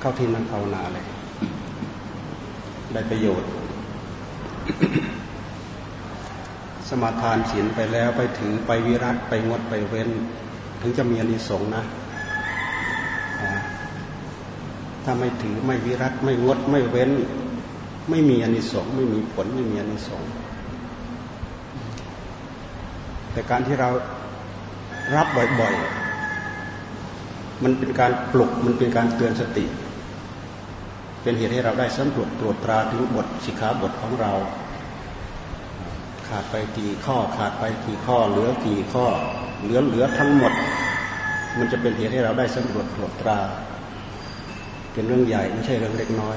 เข้าที่นั่งภาวนาเลย ได้ประโยชน์ สมาทานศีลไปแล้วไปถือไปวิรัตไปงดไปเว้น ถึงจะมีอานิสงส์นะ ถ้าไม่ถือไม่วิรัตไม่งดไม่เว้น ไม่มีอานิสงส์ไม่มีผลไม่มีอานิสงส์แต่การที่เรารับบ่อยๆ มันเป็นการปลุกมันเป็นการเตือนสติ เป็นเหตุให้เราได้สำรวจตรวจตราถึงบทสิกขาบทของเรา ขาดไปกี่ข้อขาดไปกี่ข้อ เหลือกี่ข้อ เหลือเหลือทั้งหมด มันจะเป็นเหตุให้เราได้สำรวจตรวจตรา เป็นเรื่องใหญ่ไม่ใช่เรื่องเล็กน้อย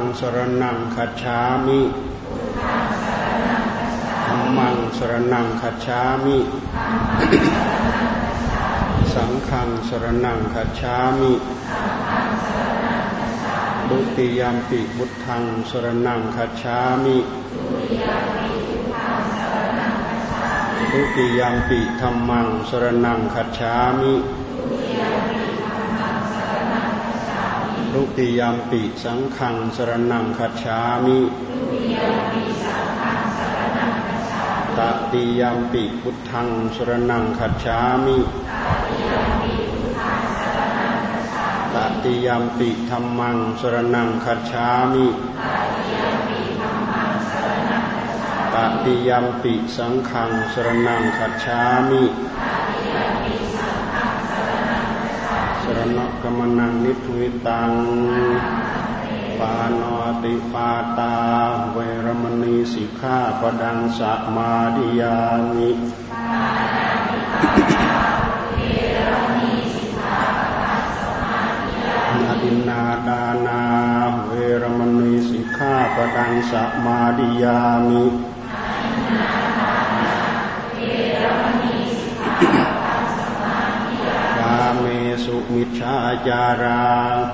สรนังคัจฉามิธรรมังสรนังคัจฉามิ สังฆังสรนังคัจฉามิดุติยามปิบุตทังสรนังคัจฉามิดุติยามปิธรรมังสรนังคัจฉามิ ลุติยามปิสังขังสรนังคัจฉามิตติยามปิพุทธังสรนังคัจฉามิตติยามปิธรรมังสรนังคัจฉามิตติยามปิสังขังสรนังคัจฉามิรณะ กมนังนิทุวิตังปานอติปาตา เวรมณีสิกขาปดังสัมมาดิยามินาดินาดานา เวรมณีสิกขาปดังสัมมาดิยามิ มิชาจารา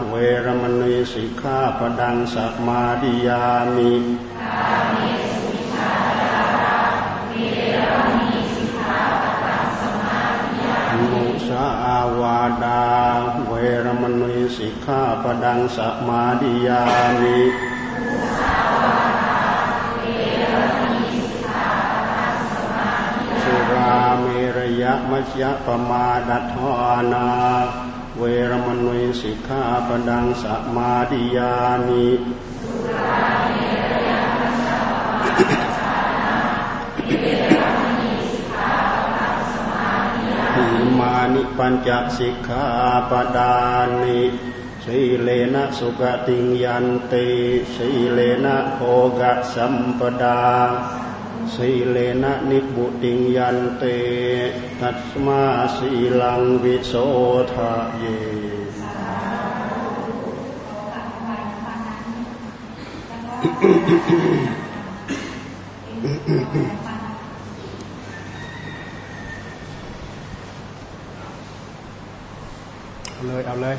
เวรมณีสิกขาปดังสัมมาดิยามิมุสาวาดา เวรมณีสิกขาปดังสัมมาดิยามิยะมัชยะปมาดัทานา เวรมณีสิกขาปดังสมาดิยานิหิมานิปัญจสิกขาปดานิสีเลนะสุกติยันติสีเลนะโภกสัมปดา สีเลนะนิบุติยันเต ตัสมาสีลังวิโสทะเยเลยเอาเลย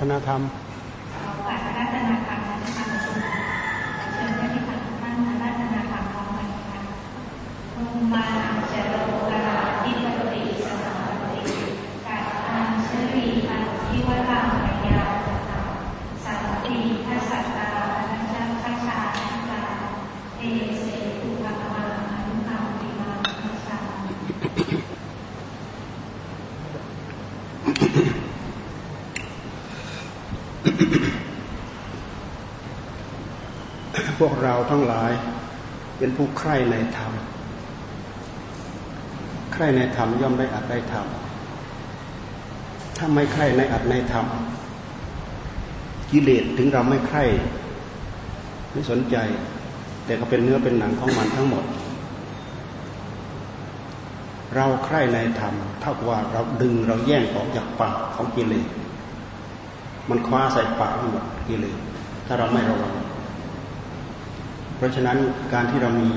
รัตนธรรมฝ่ายรัตนธรรมนะคะเชิญได้ที่ท่านรัตนธรรมพร้อมกันค่ะภูมาเจโรกราทิปติสสาติกัตตังชรีอันทิวราปยาสันติทัสตานัจจคชานัจเตเสตุภ พวกเราทั้งหลายเป็นผู้ใคร่ในธรรม ใคร่ในธรรมย่อมได้อัดได้ธรรม ถ้าไม่ใคร่ในอัดในธรรม กิเลสถึงเราไม่ใคร่ไม่สนใจ แต่ก็เป็นเนื้อเป็นหนังของมันทั้งหมด เราใคร่ในธรรมเท่ากับว่าเราดึงเราแย่งออกจากปากของกิเลส มันคว้าใส่ปากหมดกิเลส ถ้าเราไม่ระวัง เพราะฉะนั้นการที่เรามี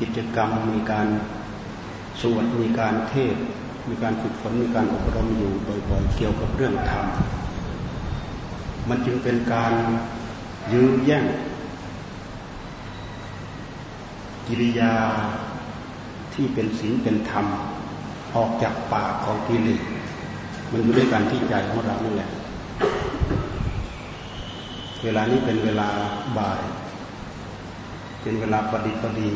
กิจกรรมมีการสวดมีการเทศ มีการฝึกฝนมีการอบรมอยู่บ่อยๆเกี่ยวกับเรื่องธรรมมันจึงเป็นการยื้อแย่ง กิริยาที่เป็นศีลเป็นธรรม ออกจากปากของกิเลสมันอยู่ด้วยกันที่ใจของเรานี่แหละ เวลานี้เป็นเวลาบ่าย เป็นเวลาปฏิปดี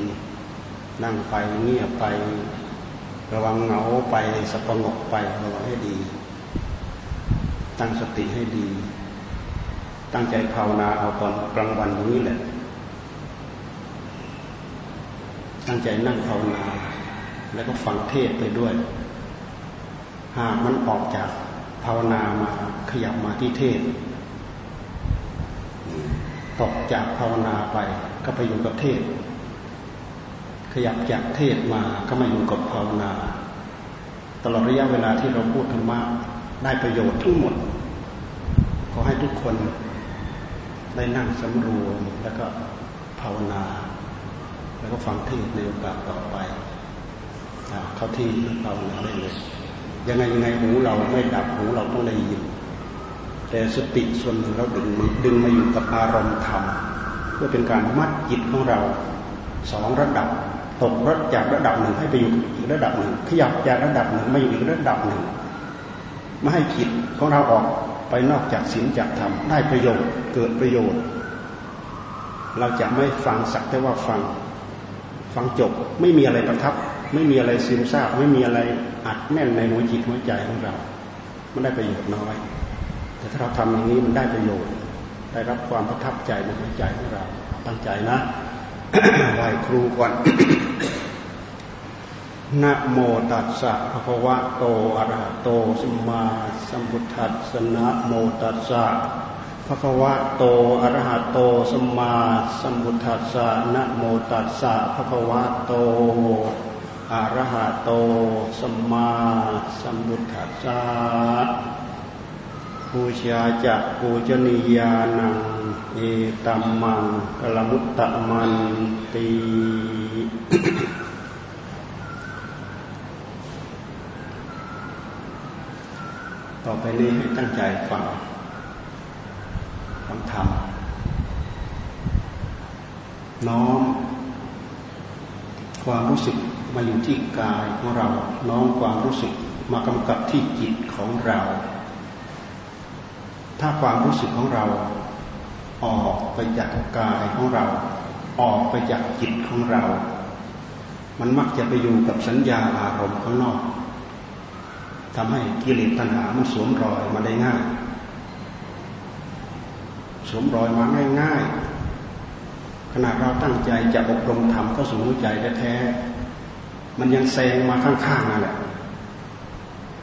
นั่งไปเงียบไป ระวังเหงาไปสงบไประวังให้ดี ตั้งสติให้ดี ตั้งใจภาวนาเอาตอนกลางวันนี้แหละ ตั้งใจนั่งภาวนา แล้วก็ฟังเทศไปด้วย หากมันออกจากภาวนามาขยับมาที่เทศตกจากภาวนาไป ก็ไปอยู่กับเทศ ขยับจากเทศมาก็มาอยู่กับภาวนา ตลอดระยะเวลาที่เราพูดธรรมะได้ประโยชน์ทั้งหมด ขอให้ทุกคนได้นั่งสำรวมแล้วก็ภาวนา แล้วก็ฟังเทศในโอกาสต่อไปเข้าที่ภาวนาได้เลยยังไงยังไงหูเราไม่ดับหูเราต้องได้ยิน แต่สติส่วนหนึ่งเราดึงดึงมาอยู่กับอารมณ์ธรรม พื่อเป็นการมัดจิตของเราสองระดับตกรถจากระดับหนึ่งให้ไปอยู่อีกระดับหนึ่งขยับจากระดับหนึ่งมาอยู่อีกระดับหนึ่งไม่ให้จิตของเราออกไปนอกจากศีลจากธรรมได้ประโยชน์เกิดประโยชน์ เราจะไม่ฟังสักแต่ว่าฟังฟังจบไม่มีอะไรประทับ ไม่มีอะไรซึมซาบไม่มีอะไรอัดแน่นในหัวจิตหัวใจของเราไม่ได้ประโยชน์น้อย แต่ถ้าเราทำอย่างนี้มันได้ประโยชน์ ได้รับความประทับใจในหัวใจของเราตั้งใจนะไหว้ครูก่อนนะโมตัสสะภะคะวะโตอะระหะโตสัมมาสัมพุทธัสสะนะโมตัสสะภะคะวะโตอะระหะโตสัมมาสัมพุทธัสสะนะโมตัสสะภะคะวะโตอะระหะโตสัมมาสัมพุทธัสสะ ปูชาจะปูจนียานังเอตัมมังกลมุตตะมันตีต่อไปนี้ให้ตั้งใจฟังฟังธรรมน้อม ความรู้สึกมาอยู่ที่กายของเรา น้อมความรู้สึกมากำกับที่จิตของเรา ถ้าความรู้สึกของเราออกไปจากกายของเรา ออกไปจากจิตของเรา มันมักจะไปอยู่กับสัญญาอารมณ์ข้างนอกทำให้กิเลสตัณหามันสวมรอยมาได้ง่าย สวมรอยมาง่ายๆขณะเราตั้งใจจะอบรมธรรมเข้าสู่หัวใจแท้ๆมันยังแซงมาข้างๆนั่นแหละ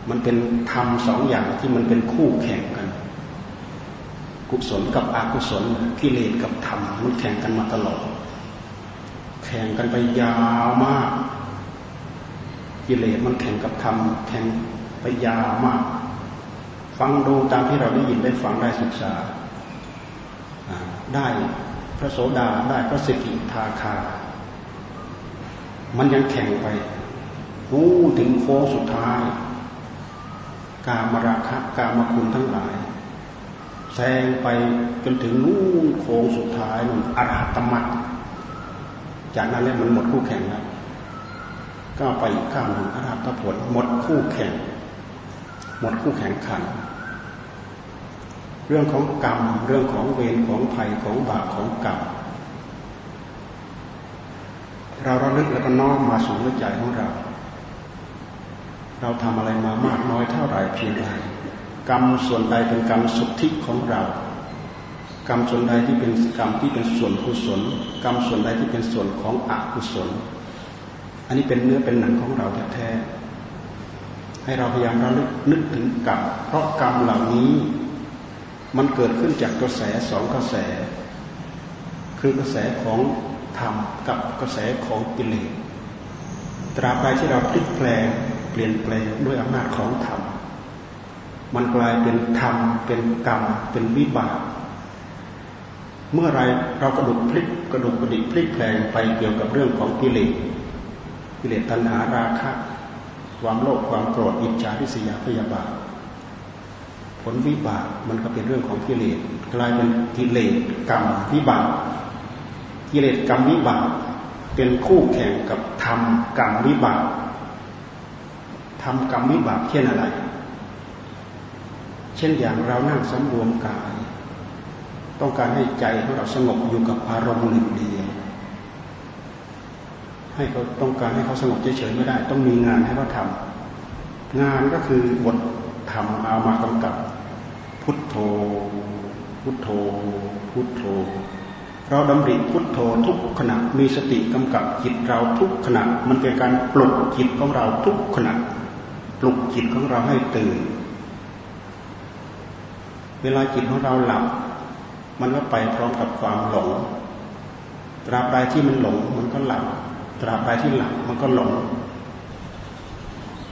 มันเป็นธรรมสองอย่างที่มันเป็นคู่แข่งกัน กุศลกับอกุศลกิเลสกับธรรมมันแข่งกันมาตลอด แข่งกันไปยาวมาก กิเลสมันแข่งกับธรรมแข่งไปยาวมาก ฟังดูตามที่เราได้ยินได้ฟังได้ศึกษา ได้พระโสดาได้พระสกิทาคา มันยังแข่งไปรู้ถึงโค้งสุดท้าย กามราคะกามคุณทั้งหลาย แซงไปจนถึงนู่นโค้งสุดท้ายนู่นอรหัตมัตจากนั้นแล้วมันหมดคู่แข่งแล้วก็ไปข้ามหนึ่งอรหัตผลหมดคู่แข่ง หมดคู่แข่งขัน เรื่องของกรรม เรื่องของเวรของภัยของบาปของกรรมเราระลึกแล้วก็น้อมมาสู่หัวใจของเรา เราทำอะไรมามากน้อยเท่าไหร่เพียงไร กรรมส่วนใดเป็นกรรมสุทธิของเรา กรรมส่วนใดที่เป็นกรรมที่เป็นส่วนกุศล กรรมส่วนใดที่เป็นส่วนของอกุศล อันนี้เป็นเนื้อเป็นหนังของเราแท้ๆให้เราพยายามระลึกนึกถึงกรรมเพราะกรรมเหล่านี้ มันเกิดขึ้นจากกระแสสองกระแส คือกระแสของธรรมกับกระแสของกิเลสตราบใดที่เราพลิกแปลงเปลี่ยนแปลงด้วยอำนาจของธรรม มันกลายเป็นธรรม เป็นกรรม เป็นวิบาก เมื่อไรเรากระดุกพลิกกระดุกกระดิกพลิกแปลงไปเกี่ยวกับเรื่องของกิเลส กิเลสตัณหาราคะ ความโลภ ความโกรธ อิจฉาทิษยาพยาบาท ผลวิบากมันก็เป็นเรื่องของกิเลส กลายเป็นกิเลสกรรมวิบาก กิเลสกรรมวิบากเป็นคู่แข่งกับธรรมกรรมวิบากทำกรรมวิบากเช่นอะไร เช่นอย่างเรานั่งสำรวมกาย ต้องการให้ใจของเราสงบอยู่กับอารมณ์หนึ่งเดียวให้เขาต้องการให้เขาสงบเฉยๆไม่ได้ ต้องมีงานให้เขาทำงานก็คือบทธรรมเอามากำกับ พุทโธ พุทโธ พุทโธ เราดำริพุทโธทุกขณะมีสติกำกับจิตเราทุกขณะมันเป็นการปลุกจิตของเราทุกขณะปลุกจิตของเราให้ตื่น เวลาจิตของเราหลับ มันก็ไปพร้อมกับความหลง ตราบใดที่มันหลง มันก็หลับ ตราบใดที่หลับมันก็หลง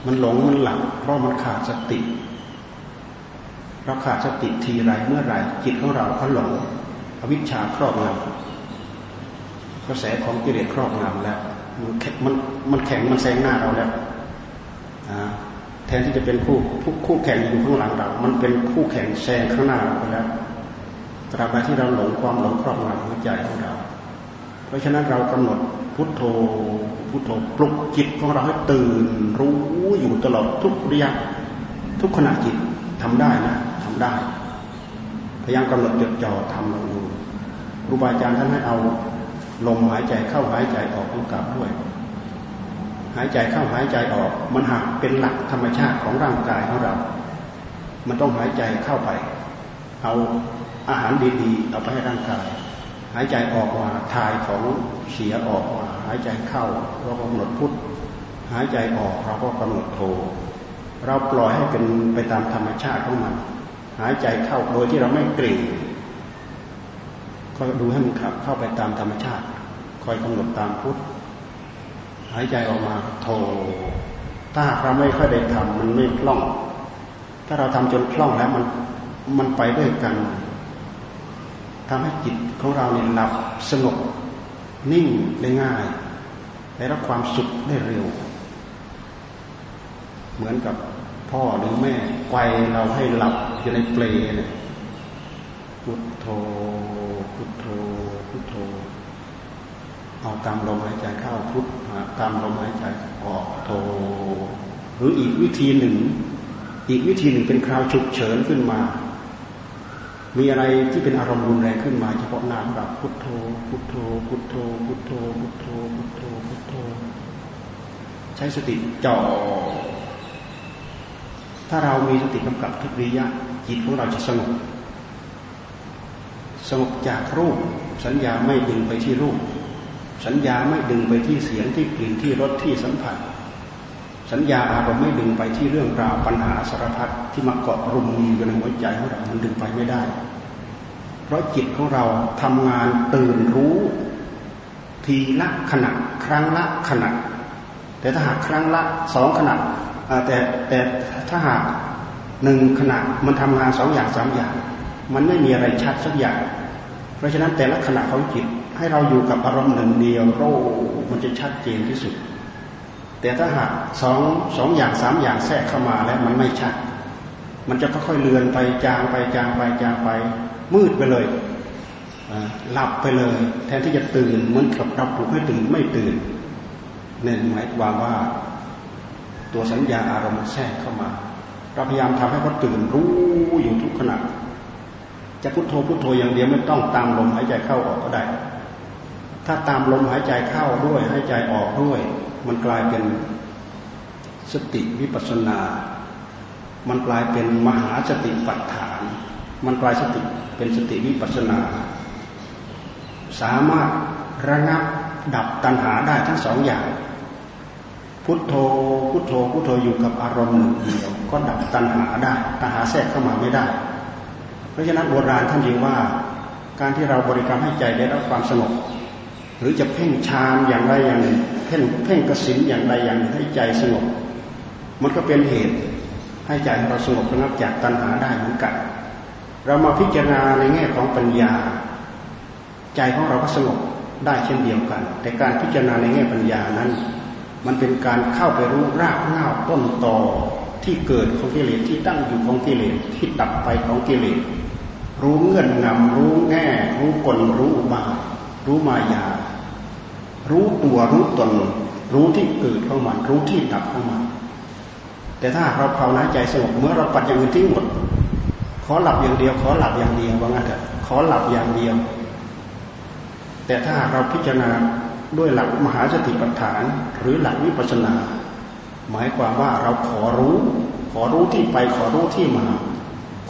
มันหลงมันหลับ เพราะมันขาดสติเราขาดสติทีไรเมื่อไรจิตของเราก็หลงอวิชชาครอบงำกระแสของกิเลสครอบงำแล้วมันมันมันแข็งมันแซงหน้าเราแล้ว แทนที่จะเป็นคู่คู่แข่งอยู่ข้างหลังเรา มันเป็นคู่แข่งแซงข้างหน้าเราไปแล้วตราบใดที่เราหลงความหลงครอบงำหัวใจของเรา เพราะฉะนั้นเรากำหนดพุทโธพุทโธปลุกจิตของเราให้ตื่น รู้อยู่ตลอดทุกระยะทุกขณะจิตทำได้นะทำได้ พยายามกำหนดจดจ่อทำลงดูครูบาอาจารย์ท่านให้เอาลมหายใจเข้าหายใจออกกำกับด้วย หายใจเข้าหายใจออก มันหักเป็นหลักธรรมชาติของร่างกายของเรา มันต้องหายใจเข้าไป เอาอาหารดีๆเอาไปให้ร่างกาย หายใจออกมาถ่ายของเสียออกมาหายใจเข้าเรากำหนดพุทธหายใจออกเราก็กำหนดโทเราปล่อยให้เป็นไปตามธรรมชาติของมัน หายใจเข้าโดยที่เราไม่เกรงก็ดูให้มันขับเข้าไปตามธรรมชาติ คอยกำหนดตามพุทธายใจออกมาโทถ้าเราไม่ค่อยได้ทำมันไม่คล่อง ถ้าเราทำจนคล่องแล้วมันมันไปด้วยกันทำให้จิตของเราเนี่ยหลับสงบนิ่งได้ง่ายได้รับความสุขได้เร็ว เหมือนกับพ่อหรือแม่ไกวเราให้หลับอยู่ในเปลเนี่ยโธพุทโธพุทโธ เอาตามลมหายใจเข้าพุทตามลมหายใจออกโธหรืออีกวิธีหนึ่ง อีกวิธีหนึ่งเป็นคราวฉุกเฉินขึ้นมา มีอะไรที่เป็นอารมณ์รุนแรงขึ้นมาเฉพาะน้ำแบบพุทโธ พุทโธ พุทโธ พุทโธ พุทโธ พุทโธ พุทโธ ใช้สติจ่อ ถ้าเรามีสติกำกับทุกริยะจิตของเราจะสงบสงบจากรูปสัญญาไม่ดึงไปที่รูป สัญญาไม่ดึงไปที่เสียงที่กลิ่นที่รสที่สัมผัส สัญญาอารมณ์ไม่ดึงไปที่เรื่องราวปัญหาสารพัดที่มาเกาะรุมมีอยู่ในหัวใจของเรา มันดึงไปไม่ได้ เพราะจิตของเราทำงานตื่นรู้ ทีละขณะครั้งละขณะ แต่ถ้าหากครั้งละสองขณะแต่แต่ถ้าหากหนึ่งขณะมันทำงานสองอย่างสามอย่าง มันไม่มีอะไรชัดสักอย่าง เพราะฉะนั้นแต่ละขณะของจิต ให้เราอยู่กับอารมณ์หนึ่งเดียวโรมันจะชัดเจนที่สุด แต่ถ้าหากสองสองอย่างสามอย่างแทรกเข้ามาแล้วมันไม่ชัด มันจะค่อยๆเลือนไปจางไปจางไปจางไป มืดไปเลยหลับไปเลย แทนที่จะตื่นเหมือนกับเราปลุกให้ตื่นไม่ตื่นเนี่ยหมายความว่า ตัวสัญญาอารมณ์แทรกเข้ามาเราพยายามทำให้เขาตื่นรู้อยู่ทุกขณะจะพุโทโธพุโทโธอย่างเดียวไม่ต้องตามลมหายใจเข้าออกก็ได้ ถ้าตามลมหายใจเข้าด้วยหายใจออกด้วย มันกลายเป็นสติวิปัสนา มันกลายเป็นมหาสติปัฏฐาน มันกลายสติเป็นสติวิปัสนา สามารถระงับดับตัณหาได้ทั้งสองอย่าง พุทโธพุทโธพุทโธอยู่กับอารมณ์หนึ่งเดียวก็ดับตัณหาได้ตัณหาแทรกเข้ามาไม่ได้ เพราะฉะนั้นโบราณท่านเรียกว่า การที่เราบริกรรมให้ใจได้รับความสงบ หรือจะเพ่งฌานอย่างใดอย่างหนึ่งเพ่งเพ่งกสินอย่างใดอย่างหนึ่งให้ใจสงบ มันก็เป็นเหตุให้ใจเราสงบระงับจากตัณหาได้เหมือนกัน เรามาพิจารณาในแง่ของปัญญา ใจของเราก็สงบได้เช่นเดียวกัน แต่การพิจารณาในแง่ปัญญานั้น มันเป็นการเข้าไปรู้รากเหง้าต้นตอที่เกิดของกิเลสที่ตั้งอยู่ของกิเลสที่ดับไปของกิเลสรู้เงื่อนงำรู้แง่ รู้กลรู้อุบารู้มายา รู้ตัวรู้ตน รู้ที่เกิดของมัน รู้ที่ดับของมัน แต่ถ้าเราภาวนาใจสงบเมื่อเราปัดอย่างอื่นทิ้งหมด ขอหลับอย่างเดียว ขอหลับอย่างเดียวว่างั้นเถอะขอหลับอย่างเดียว แต่ถ้าเราพิจารณาด้วยหลักมหาสติปัฏฐาน หรือหลักวิปัสสนา หมายความว่าเราขอรู้ ขอรู้ที่ไปขอรู้ที่มา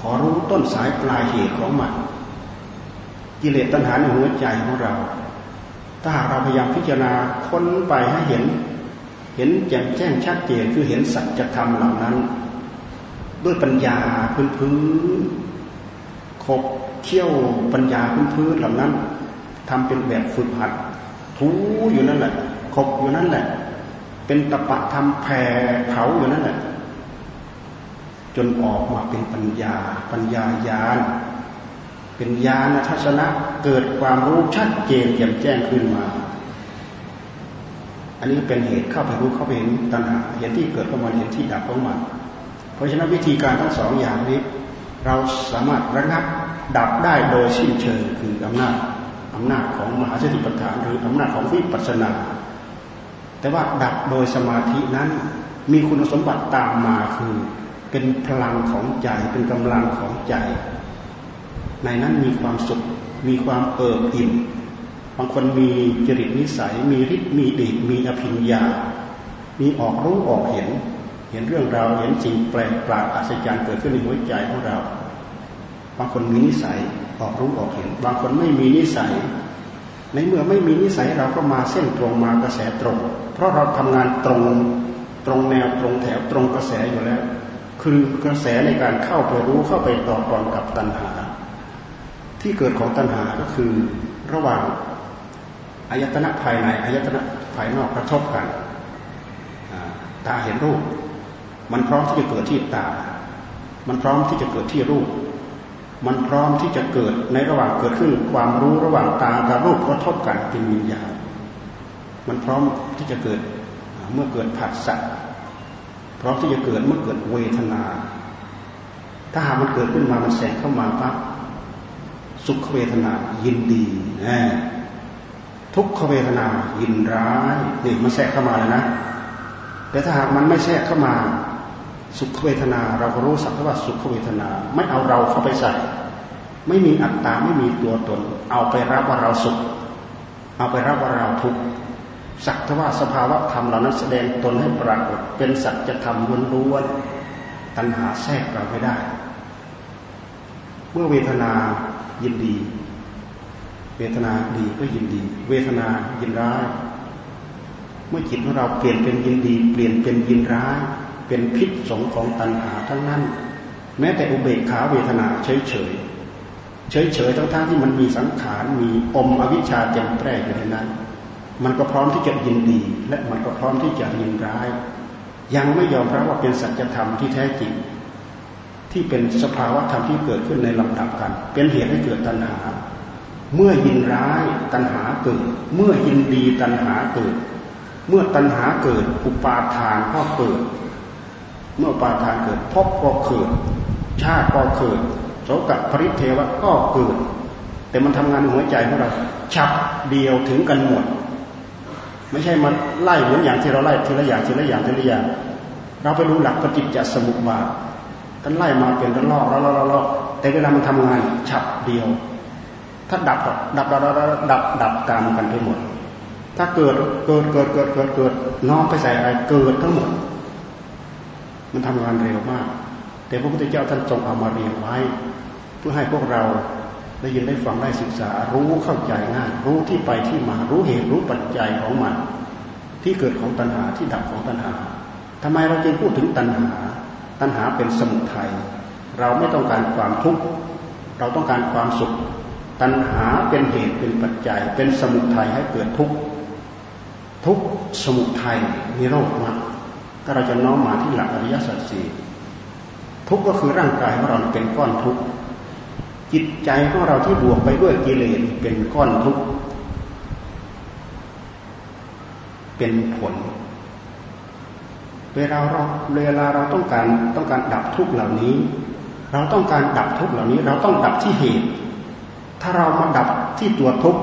ขอรู้ต้นสายปลายเหตุของมันกิเลสตัณหาในหัวใจของเรา ถ้าหากเราพยายามพิจารณาค้นไปให้เห็น เห็นแจ่มแจ้งชัดเจนคือเห็นสัจธรรมเหล่านั้น ด้วยปัญญาพื้นพื้นขบเขี่ยวปัญญาพื้นพื้นเหล่านั้นทำเป็นแบบฝึกหัดทูอยู่นั่นแหละขบอยู่นั่นแหละ เป็นตะปะทำแผ่เผาอยู่นั่นแหละจนออกมาเป็นปัญญาปัญญาญาณ เป็นญาณทัศนะเกิดความรู้ชัดเจนแจ่มแจ้งขึ้นมา อันนี้เป็นเหตุเข้าไปรู้เข้าไปเห็นตัณหาเห็นที่เกิดขึ้นมาเห็นที่ดับของมัน เพราะฉะนั้นวิธีการทั้งสองอย่างนี้ เราสามารถระงับดับได้โดยสิ้นเชิงคืออำนาจอำนาจของมหาสติปัฏฐานหรืออำนาจของวิปัสสนา แต่ว่าดับโดยสมาธินั้นมีคุณสมบัติตามมาคือ เป็นพลังของใจเป็นกำลังของใจ ในนั้นมีความสุข มีความเอิบอิ่ม บางคนมีจริตนิสัย มีฤทธิ์ มีเดีมีอภิญญา มีออกรู้ออกเห็น เห็นเรื่องราว เห็นสิ่งแปลกประหลาดอัศจรรย์เกิดขึ้นในหัวใจของเรา บางคนมีนิสัย ออกรู้ออกเห็น บางคนไม่มีนิสัย ในเมื่อไม่มีนิสัยเราก็มาเส้นตรงมากระแสตรง เพราะเราทำงานตรง ตรงแนวตรงแถวตรงกระแสอยู่แล้ว คือกระแสในการเข้าไปรู้เข้าไปต่อกรกับตัณหา ที่เกิดของตัณหาก็คือระหว่างอายตนะภายในอายตนะภายนอกกระทบกันตาเห็นรูป มันพร้อมที่จะเกิดที่ตา มันพร้อมที่จะเกิดที่รูป มันพร้อมที่จะเกิดในระหว่างเกิดขึ้นความรู้ระหว่างตากับรูปกระทบกันเป็นวิญญาณมันพร้อมที่จะเกิดเมื่อเกิดผัสสะพร้อมที่จะเกิดเมื่อเกิดเวทนา ถ้าหากมันเกิดขึ้นมามันแสงเข้ามาปั๊บ สุขเวทนายินดีนะทุกขเวทนายินร้ายนี่มันแทรกเข้ามาแล้วนะ แต่ถ้าหากมันไม่แทรกเข้ามา สุขเวทนา เราก็รู้สักว่าสุขเวทนา ไม่เอาเราเข้าไปใส่ไม่มีอัตตาไม่มีตัวตน เอาไปรับว่าเราสุข เอาไปรับว่าเราทุกข์สักทว่าสภาวะธรรมเหล่านั้นแสดงตนให้ปรากฏเป็นสัจธรรมล้วนๆตัณหาแทรกเราไม่ได้ เมื่อเวทนา ยินดี เวทนาดีก็ยินดี เวทนายินร้ายเมื่อจิตของเราเปลี่ยนเป็นยินดี เปลี่ยนเป็นยินร้าย เป็นพิษสงของตัณหาทั้งนั้น แม้แต่อุเบกขาเวทนาเฉยเฉยเฉยเฉยทั้งทั้งที่มันมีสังขารมีอมอวิชชาแจ่มแปร่อยู่ในนั้น มันก็พร้อมที่จะยินดี และมันก็พร้อมที่จะยินร้าย ยังไม่ยอมรับว่าเป็นสัจธรรมที่แท้จริง ที่เป็นสภาวะธรรมที่เกิดขึ้นในลำดับกัน เป็นเหตุให้เกิดตัณหา เมื่อยินร้ายตัณหาเกิด เมื่อยินดีตัณหาเกิด เมื่อตัณหาเกิด อุปาทานก็เกิด เมื่ออุปาทานเกิดพบก็เกิด ชาติก็เกิดโสกปริเทวะก็เกิด แต่มันทำงานหัวใจของเราฉับเดียวถึงกันหมด ไม่ใช่มันไล่เหมือนอย่างที่เราไล่ทีละอย่างทีละอย่างทีละอย่าง เราไปรู้หลักปฏิจจสมุปบาท ท่านไล่มาเป็นระลอกระลอกระลอกแต่เวลามันทำงานฉับเดียว ถ้าดับดับดับดับดับดับตามกันไปหมด ถ้าเกิดเกิดเกิดเกิดเกิดเกิดน้อมไปใส่อะไรเกิดทั้งหมด มันทำงานเร็วมาก แต่พระพุทธเจ้าท่านทรงเอามาเรียงไว้ เพื่อให้พวกเราได้ยินได้ฟังได้ศึกษา รู้เข้าใจง่ายรู้ที่ไปที่มารู้เหตุรู้ปัจจัยของมัน ที่เกิดของตัณหาที่ดับของตัณหาทำไมเราจึงพูดถึงตัณหา ตัณหาเป็นสมุทัยเราไม่ต้องการความทุกข์เราต้องการความสุข ตัณหาเป็นเหตุเป็นปัจจัย เป็นสมุทัยให้เกิดทุกข์ทุกสมุทัยมีโรคมาถ้าเราจะน้อมมาที่หลักอริยสัจสี่ทุกข์ก็คือร่างกายของเราเป็นก้อนทุกข์จิตใจของเราที่บวกไปด้วยกิเลสเป็นก้อนทุกข์เป็นผล เวลาเราเวลาเราต้องการต้องการดับทุกเหล่านี้ เราต้องการดับทุกเหล่านี้ เราต้องดับที่เหตุ ถ้าเรามาดับที่ตัวทุก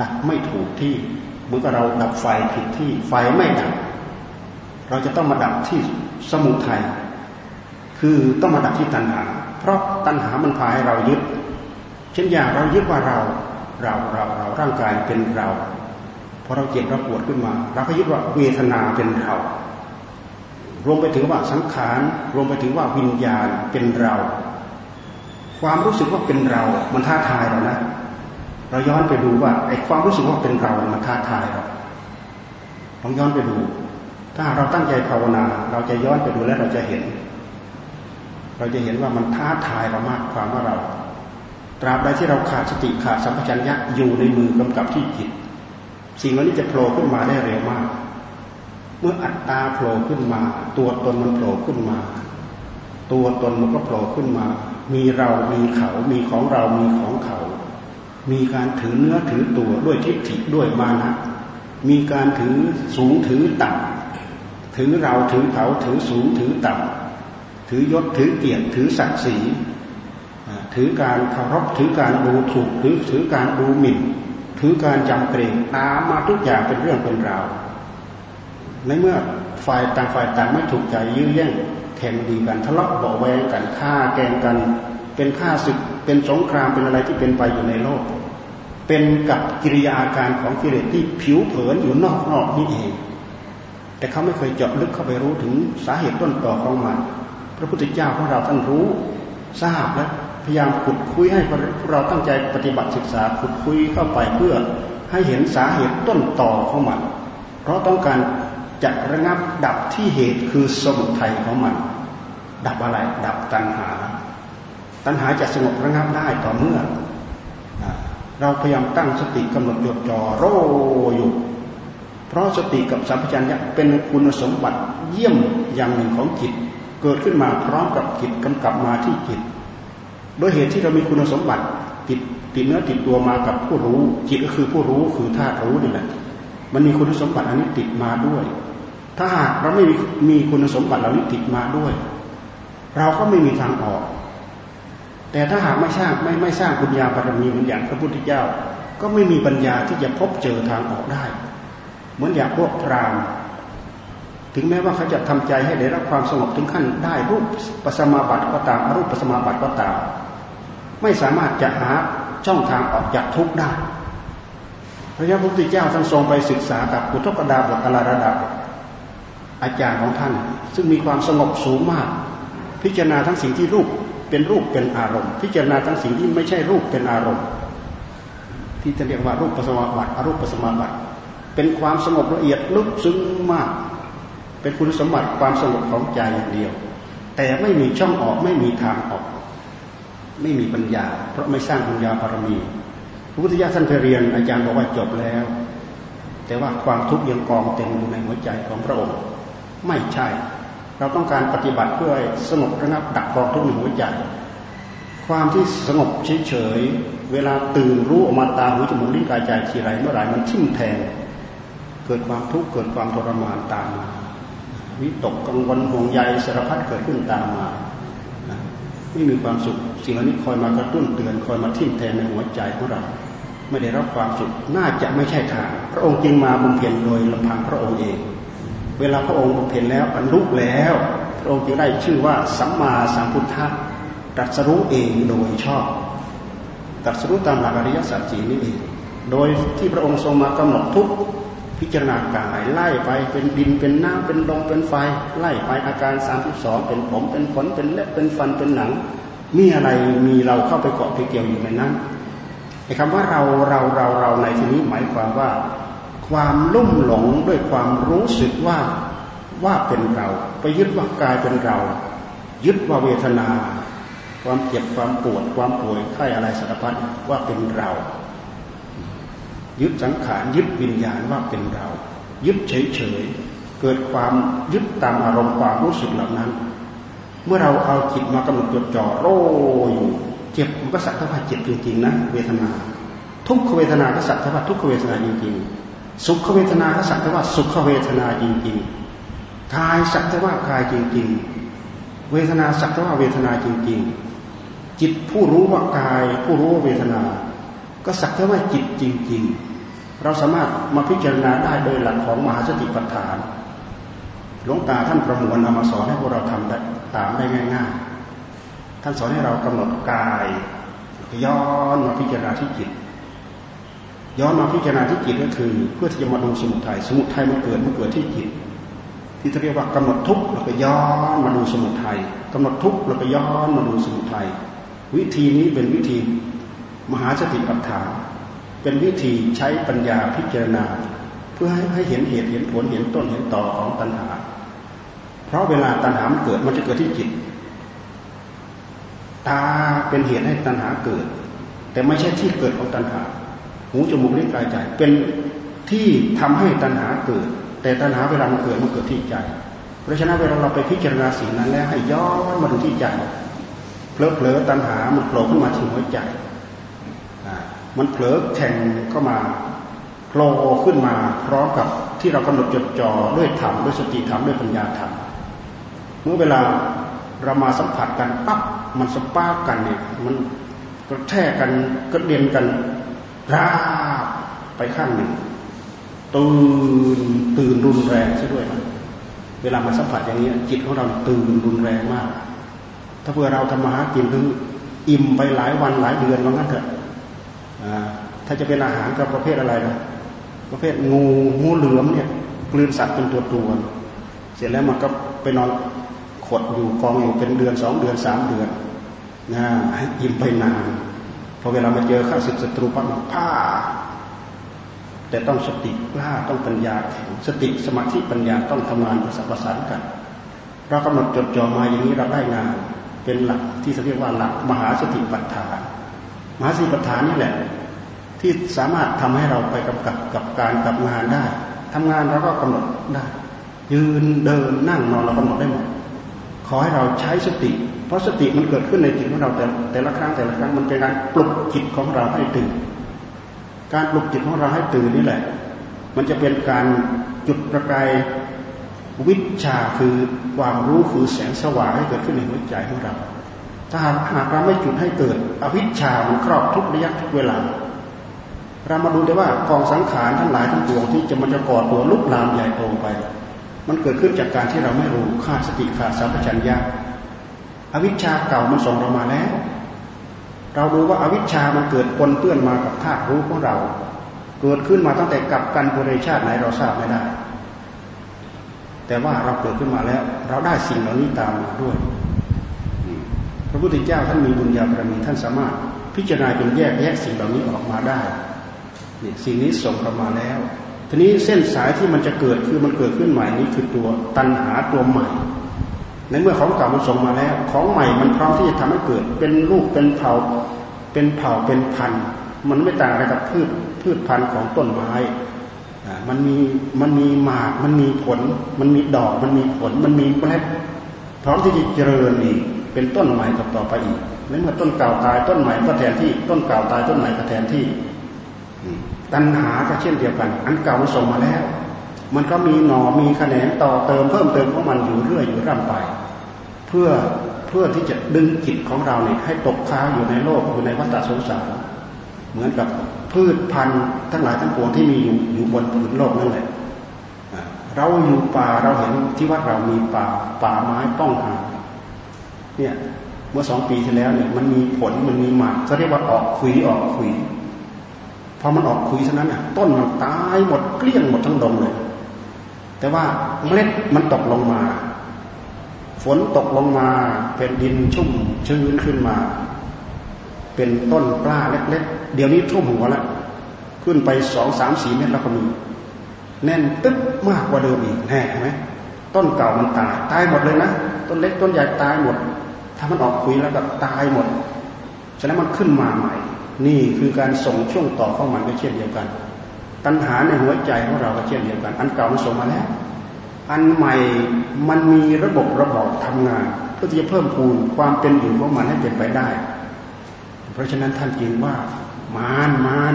ดับไม่ถูกที่เหมือนกับเราดับไฟผิดที่ไฟไม่ดับ เราจะต้องมาดับที่สมุทัยคือต้องมาดับที่ตัณหา เพราะตัณหามันพาให้เรายึด เช่นอย่างเรายึดว่าเราเราเราเราร่างกายเป็นเรา พอเราเจ็บเราปวดขึ้นมาเราก็ยึดว่าเวทนาเป็นเรารวมไปถึงว่าสังขารรวมไปถึงว่าวิญญาณเป็นเรา ความรู้สึกว่าเป็นเรา มันท้าทายเรานะ เราย้อนไปดูว่าไอ้ความรู้สึกว่าเป็นเรา มันท้าทายเราลองย้อนไปดู ถ้าเราตั้งใจภาวนา เราจะย้อนไปดูแล้วเราจะเห็น เราจะเห็นว่ามันท้าทายเรามากความว่าเรา ตราบใดที่เราขาดสติขาดสัมปชัญญะอยู่ในมือกำกับที่จิต สิ่งเหล่านี้จะโผล่ขึ้นมาได้เร็วมาก เมื่ออัตตาโผล่ขึ้นมา ตัวตนมันโผล่ขึ้นมา ตัวตนมันก็โผล่ขึ้นมา มีเรามีเขา มีของเรามีของเขา มีการถือเนื้อถือตัวด้วยทิฏฐิด้วยมานะมีการถือสูงถือต่ำถือเราถือเขาถือสูงถือต่ำถือยศถือเกียรติถือศักดิ์ศรีถือการเคารพถือการดูถูกถือถือการดูหมิ่น ถือการจำเกรงตามมาทุกอย่างเป็นเรื่องเป็นราวในเมื่อฝ่ายต่างฝ่ายต่างไม่ถูกใจยื้อแย่งแข่งดีกันทะเลาะเบาแวงกันฆ่าแกงกัน เป็นฆ่าศึกเป็นสงครามเป็นอะไรที่เป็นไปอยู่ในโลก เป็นกับกิริยาอาการของกิเลสที่ผิวเผินอยู่นอกๆนี่เอง แต่เขาไม่เคยเจาะลึกเข้าไปรู้ถึงสาเหตุต้นตอของมัน พระพุทธเจ้าของเราท่านรู้ทราบและ พยายามขุดคุยให้พวกเราตั้งใจปฏิบัติศึกษาขุดคุยเข้าไปเพื่อให้เห็นสาเหตุต้นต่อของมัน เพราะต้องการจะระงับดับที่เหตุคือสมุทัยของมัน ดับอะไร ดับตัณหา ตัณหาจะสงบระงับได้ต่อเมื่อ เราพยายามตั้งสติกำหนดจดจ่อโรอยู่ เพราะสติกับสัมปชัญญะเป็นคุณสมบัติเยี่ยมอย่างหนึ่งของจิต เกิดขึ้นมาพร้อมกับจิตกำกับมาที่จิต โดยเหตุที่เรามีคุณสมบัติติดติดเนื้อติดตัวมากับผู้รู้ จิตก็คือผู้รู้คือธาตุรู้นี่แหละ มันมีคุณสมบัติอันนี้ติดมาด้วย ถ้าหากเราไม่มีคุณสมบัติเหล่านี้ติดมาด้วย เราก็ไม่มีทางออก แต่ถ้าหากไม่สร้างไม่ไม่สร้างปัญญาบารมีเหมือนอย่างพระพุทธเจ้า ก็ไม่มีปัญญาที่จะพบเจอทางออกได้ เหมือนอย่างพวกพรามถึงแม้ว่าเขาจะทำใจให้ได้รับความสงบถึงขั้นได้รูปปัสมาบัติก็ตามอรูปปัสมาบัติก็ตาม ไม่สามารถจะหาช่องทางออกจากทุกข์ได้พระยาพุทธเจ้าท่านทรงไปศึกษากับอุทกดาบทอลาระดับอาจารย์ของท่าน ซึ่งมีความสงบสูงมาก พิจารณาทั้งสิ่งที่รูปเป็นรูปเป็นอารมณ์ พิจารณาทั้งสิ่งที่ไม่ใช่รูปเป็นอารมณ์ ที่จะเรียกว่ารูปปัสมาบัติอรูปปัสมาบัติเป็นความสงบละเอียดลึกซึ้งมาก เป็นคุณสมบัติความสงบของใจอย่างเดียว แต่ไม่มีช่องออกไม่มีทางออก ไม่มีปัญญา เพราะไม่สร้างปัญญาบารมี พระพุทธเจ้าท่านไปเรียนอาจารย์บอกว่าจบแล้ว แต่ว่าความทุกข์ยังกองเต็มอยู่ในหัวใจของพระองค์ ไม่ใช่ เราต้องการปฏิบัติเพื่อสงบระงับดับกองทุกข์ในหัวใจ ความที่สงบเฉยๆเวลาตื่นรู้ออกมาตาหูจมูกลิ้นกายใจทีไรเมื่อไรมันทิ่มแทง เกิดความทุกข์เกิดความทรมานตามมาวิตกกังวลห่วงใยสารพัดเกิดขึ้นตามมา ไม่มีความสุขสิ่งเหล่านี้คอยมากระตุ้นเตือนคอยมาทิ่มแทงในหัวใจของเรา ไม่ได้รับความสุขน่าจะไม่ใช่ทางพระองค์จึงมาบำเพ็ญโดยลำพังพระองค์เอง เวลาพระองค์บำเพ็ญแล้วบรรลุแล้ว พระองค์จึงได้ชื่อว่าสัมมาสัมพุทธะตรัสรู้เองโดยชอบตรัสรู้ตามหลักอริยสัจจีนี้เองโดยที่พระองค์ทรงมากำหนดทุก พิพิจารณากายไล่ไปเป็นดินเป็นน้ำเป็นลมเป็นไฟ ไล่ไปอาการสามสิบสองเป็นผมเป็นขนเป็นเล็บเป็นฟันเป็นหนัง มีอะไรมีเราเข้าไปเกาะไปเกี่ยวอยู่ในนั้นไอ้คำว่าเราเราเราเราในที่นี้หมายความว่า ความลุ่มหลงด้วยความรู้สึกว่าว่าเป็นเรา ไปยึดว่ากายเป็นเรา ยึดว่าเวทนา ความเจ็บความปวดความป่วยไข้อะไรสารพัดว่าเป็นเรา ยึดสังขารยึดวิญญาณว่าเป็นเรา ยึดเฉยๆเกิดความยึดตามอารมณ์ความรู้สึกเหล่านั้น เมื่อเราเอาจิตมากำหนดจดจ่อโรอยู่เจ็บมันก็สักแต่ว่าเจ็บจริงๆนะเวทนา ทุกขเวทนาก็สักแต่ว่าทุกขเวทนาจริงๆ สุขเวทนาก็สักแต่ว่าสุขเวทนาจริงๆกายสักแต่ว่ากายจริง ๆ เวทนาสักแต่ว่าเวทนาจริง ๆ จิตผู้รู้ว่ากายผู้รู้ว่าเวทนา ก็สักแต่ว่าจิตจริง ๆ เราสามารถมาพิจารณาได้โดยหลักของมหาสติปัฏฐาน หลวงตาท่านประมวลเอามาสอนให้พวกเราทำได้ตามได้ง่าย ๆ ท่านสอนให้เรากำหนดกายย้อนมาพิจารณาที่จิต ย้อนมาพิจารณาที่จิตก็คือ เพื่อที่จะมาดูสมุทัยสมุทัยมันเกิดมันเกิดที่จิตที่เรียกว่ากำหนดทุกข์แล้วก็ย้อนมาดูสมุทัยกำหนดทุกข์แล้วก็ย้อนมาดูสมุทัยวิธีนี้เป็นวิธี มหาสติปัฏฐานเป็นวิธีใช้ปัญญาพิจารณา เพื่อให้ให้เห็นเหตุเห็นผลเห็นต้นเห็นต่อของตัณหา เพราะเวลาตัณหามันเกิดมันจะเกิดที่จิต ตาเป็นเหตุให้ตัณหาเกิด แต่ไม่ใช่ที่เกิดของตัณหา หูจมูกลิ้นกายใจ เป็นที่ทำให้ตัณหาเกิด แต่ตัณหาเวลามันเกิดมันเกิดที่ใจเพราะฉะนั้นเวลาเราไปพิจารณาสิ่งนั้นแล้วให้ย้อนมาดูที่ใจเพลอเพลอตัณหามันโผล่ขึ้นมาที่หัวใจ มันเผลอแข่งเข้ามาโผล่ขึ้นมาพร้อมกับที่เรากำหนดจดจ่อด้วยธรรมด้วยสติธรรมด้วยปัญญาธรรมเมื่อเวลาเรามาสัมผัสกันปั๊บมันสปากันเนี่ยมันกระแทกกันกระเด็นกันราบไปข้างหนึ่งตื่นตื่นรุนแรงซะด้วยนะเวลามาสัมผัสอย่างนี้จิตของเราตื่นรุนแรงมาก ถ้าเพื่อเราทำมาหากินคืออิ่มไปหลายวันหลายเดือนว่างั้นเถอะ ถ้าจะเป็นอาหารก็ประเภทอะไรนะประเภทงูงูเหลือมเนี่ยกลืนสัตว์เป็นตัวตัวเสร็จแล้วมันก็ไปนอนขดอยู่กองอยู่เป็นเดือนสองเดือนสามเดือนนะให้ยิ้มไปนานพอเวลามาเจอข้าศึกศัตรูปั๊บผ้าแต่ต้องสติกล้าต้องปัญญาแข็งสติสมาธิปัญญาต้องทำงานประสานประสานกัน เรากำหนดจดจ่อมาอย่างนี้เราได้งานเป็นหลักที่เรียกว่าหลักมหาสติปัฏฐาน มหาสติปัฏฐานนี่แหละ ที่สามารถทำให้เราไปกำกับกับการกับงานได้ทำงานเราก็กำหนดได้ ยืนเดินนั่งนอนเรากำหนดได้หมดขอให้เราใช้สติ เพราะสติมันเกิดขึ้นในจิตของเราแต่แต่ละครั้งแต่ละครั้งมันเป็นการปลุกจิตของเราให้ตื่น การปลุกจิตของเราให้ตื่นนี่แหละ มันจะเป็นการจุดประกายวิชาคือความรู้คือแสงสว่างให้เกิดขึ้นในหัวใจของเรา ถ้าหากเราไม่จุดให้เกิด อวิชชามันครอบทุกระยะทุกเวลา เรามาดูได้ว่ากองสังขารทั้งหลายทั้งปวงที่จะมันจะก่อตัวลุกลามใหญ่โตไป มันเกิดขึ้นจากการที่เราไม่รู้ขาดสติขาดสัมปชัญญะอวิชชาเก่ามันส่งเรามาแล้ว เราดูว่าอาวิชชามันเกิดปนเปื้อนมากับธาตุรู้ของเรา เกิดขึ้นมาตั้งแต่กับกันบริชาติไหนเราทราบไม่ได้ แต่ว่าเราเกิดขึ้นมาแล้ว เราได้สิ่งเหล่านี้ตามมาด้วย ระพุทธเจ้าท่านมีบุญญาบารมีท่านสามารถ พิจารณาจนแยกแยะสิ่งเหล่านี้ออกมาได้เนี่ยสิ่งนี้ส่งเข้ามาแล้ว ทีนี้เส้นสายที่มันจะเกิดคือมันเกิดขึ้นใหม่นี้คือตัวตัณหาตัวใหม่ ในเมื่อของเก่ามันส่งมาแล้ว ของใหม่มันพร้อมที่จะทำให้เกิด เป็นรูปเป็นเผ่าเป็นเผ่าเป็นพันธุ์มันไม่ต่างอะไรกับพืชพืชพันธุ์ของต้นไม้มันมีมันมีหมาก มันมีผล มันมีดอก มันมีผล มันมีเมล็ดพร้อมที่จะเจริญอีก เป็นต้นใหม่ต่อต่อไปอีกในเมื่อต้นเก่าตายต้นใหม่ก็แทนที่ต้นเก่าตายต้นใหม่ก็แทนที่ตัณหาก็เช่นเดียวกัน อันเก่ามันส่งมาแล้ว มันก็มีหน่อมีแขนงต่อเติมเพิ่มเติมของมันอยู่เรื่อยอยู่ร่ำไป เพื่อเพื่อที่จะดึงจิตของเราเนี่ยให้ตกค้างอยู่ในโลกอยู่ในวัฏสงสารเหมือนกับพืชพันธุ์ทั้งหลายทั้งปวงที่มีอยู่อยู่บนผืนโลกนั่นแหละเราอยู่ป่าเราเห็นที่วัดเรามีป่าป่าไม้ป้องหา เนี่ยเมื่อสองปีที่แล้วเนี่ยมันมีผลมันมีหมากเขาเรียกว่าออกขุยออกขุยพอมันออกคุยเท่านั้นอะต้นมันตายหมดเกลี้ยงหมดทั้งดงเลย แต่ว่าเมล็ดมันตกลงมา ฝนตกลงมาเป็นดินชุ่มชื้นขึ้นมา เป็นต้นกล้าเล็กๆเดี๋ยวนี้ทุ่มหัวแล้วขึ้นไปสองสามสี่เมตรแล้วก็มีแน่นตึ๊บมากกว่าเดิมอีกแน่ไหม ต้นเก่ามันตายตายหมดเลยนะต้นเล็กต้นใหญ่ตายหมด ถ้ามันออกคุยแล้วก็ตายหมด ฉะนั้นมันขึ้นมาใหม่ นี่คือการส่งช่วงต่อของมันก็เช่นเดียวกัน ตัณหาในหัวใจของเราก็เช่นเดียวกัน อันเก่ามันส่งมาแล้ว อันใหม่มันมีระบบระบบทำงานเพื่อที่จะเพิ่มพูนความเป็นอยู่ของมันให้เป็นไปได้ เพราะฉะนั้นท่านจึงว่ามานมาน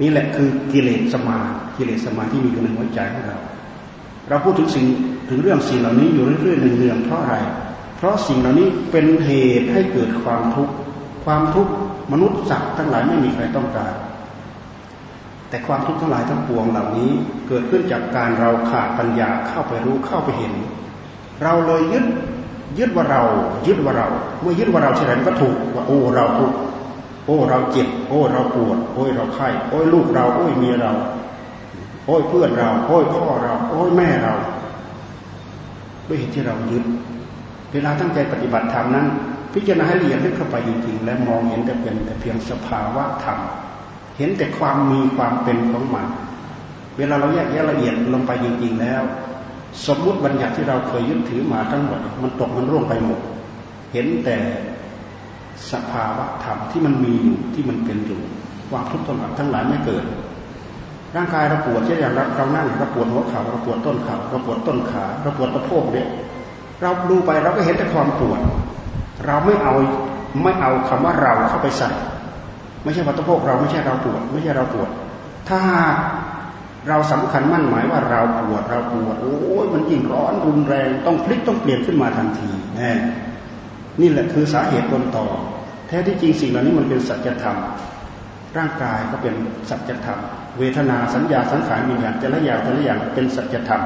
นี่แหละคือกิเลสสมากิเลสสมาที่มีอยู่ในหัวใจของเรา เราพูดถึงสิ่งถึงเรื่องสิ่งเหล่านี้อยู่เรื่อยๆเนืองๆเพราะอะไร เพราะสิ่งเหล่านี้เป็นเหตุให้เกิดความทุกข์ความทุกข์มนุษย์สัตว์ทั้งหลายไม่มีใครต้องการ แต่ความทุกข์ทั้งหลายทั้งปวงเหล่านี้เกิดขึ้นจากการเราขาดปัญญาเข้าไปรู้เข้าไปเห็น เราเลยยึดยึดว่าเรา ยึดว่าเรา เมื่อยึดว่าเราเฉยๆก็ถูกว่าโอ้เราทุกข์โอ้เราเจ็บ โอ้เราปวด โอ้เราไข้โอ้ลูกเรา โอ้เมียเรา โอ้ยเพื่อนเรา โอ้ยพ่อเรา โอ้ยแม่เราด้วยเหตุที่เรายึดเวลาตั้งใจปฏิบัติธรรมนั้น พิจารณาให้ละเอียดลึกเข้าไปจริงๆและมองเห็นแต่เป็นแต่เพียงสภาวะธรรม เห็นแต่ความมีความเป็นของมัน เวลาเราแยกแยะละเอียดลงไปจริง ๆ แล้ว สมมุติบัญญัติที่เราเคยยึดถือมาทั้งหมดมันตกมันร่วงไปหมด เห็นแต่สภาวะธรรมที่มันมีอยู่ที่มันเป็นอยู่ความทุกข์ทรมานทั้งหลายไม่เกิด ร่างกายเราปวดเช่นอย่างเรานั่งเราปวดหัวเข่าเราปวดต้นเข่าเราปวดต้นขาเราปวดกระโพกเนี่ยเราดูไปเราก็เห็นแต่ความปวด เราไม่เอาไม่เอาคำว่าเราเข้าไปใส่ไม่ใช่ว่าตะโพกเราไม่ใช่เราปวด ไม่ใช่เราปวด ถ้าเราสำคัญมั่นหมายว่าเราปวดเราปวดโอ้ยมันยิ่งร้อนรุนแรงต้องพลิกต้องเปลี่ยนขึ้นมาทันทีแน่นี่แหละคือสาเหตุต้นต่อ แท้ที่จริงสิ่งเหล่านี้มันเป็นสัจธรรม ร่างกายก็เป็นสัจธรรม ทนาสัญญาสังขารมีอย่างแต่ละอย่างแต่ละอย่างเป็นสัจธรรม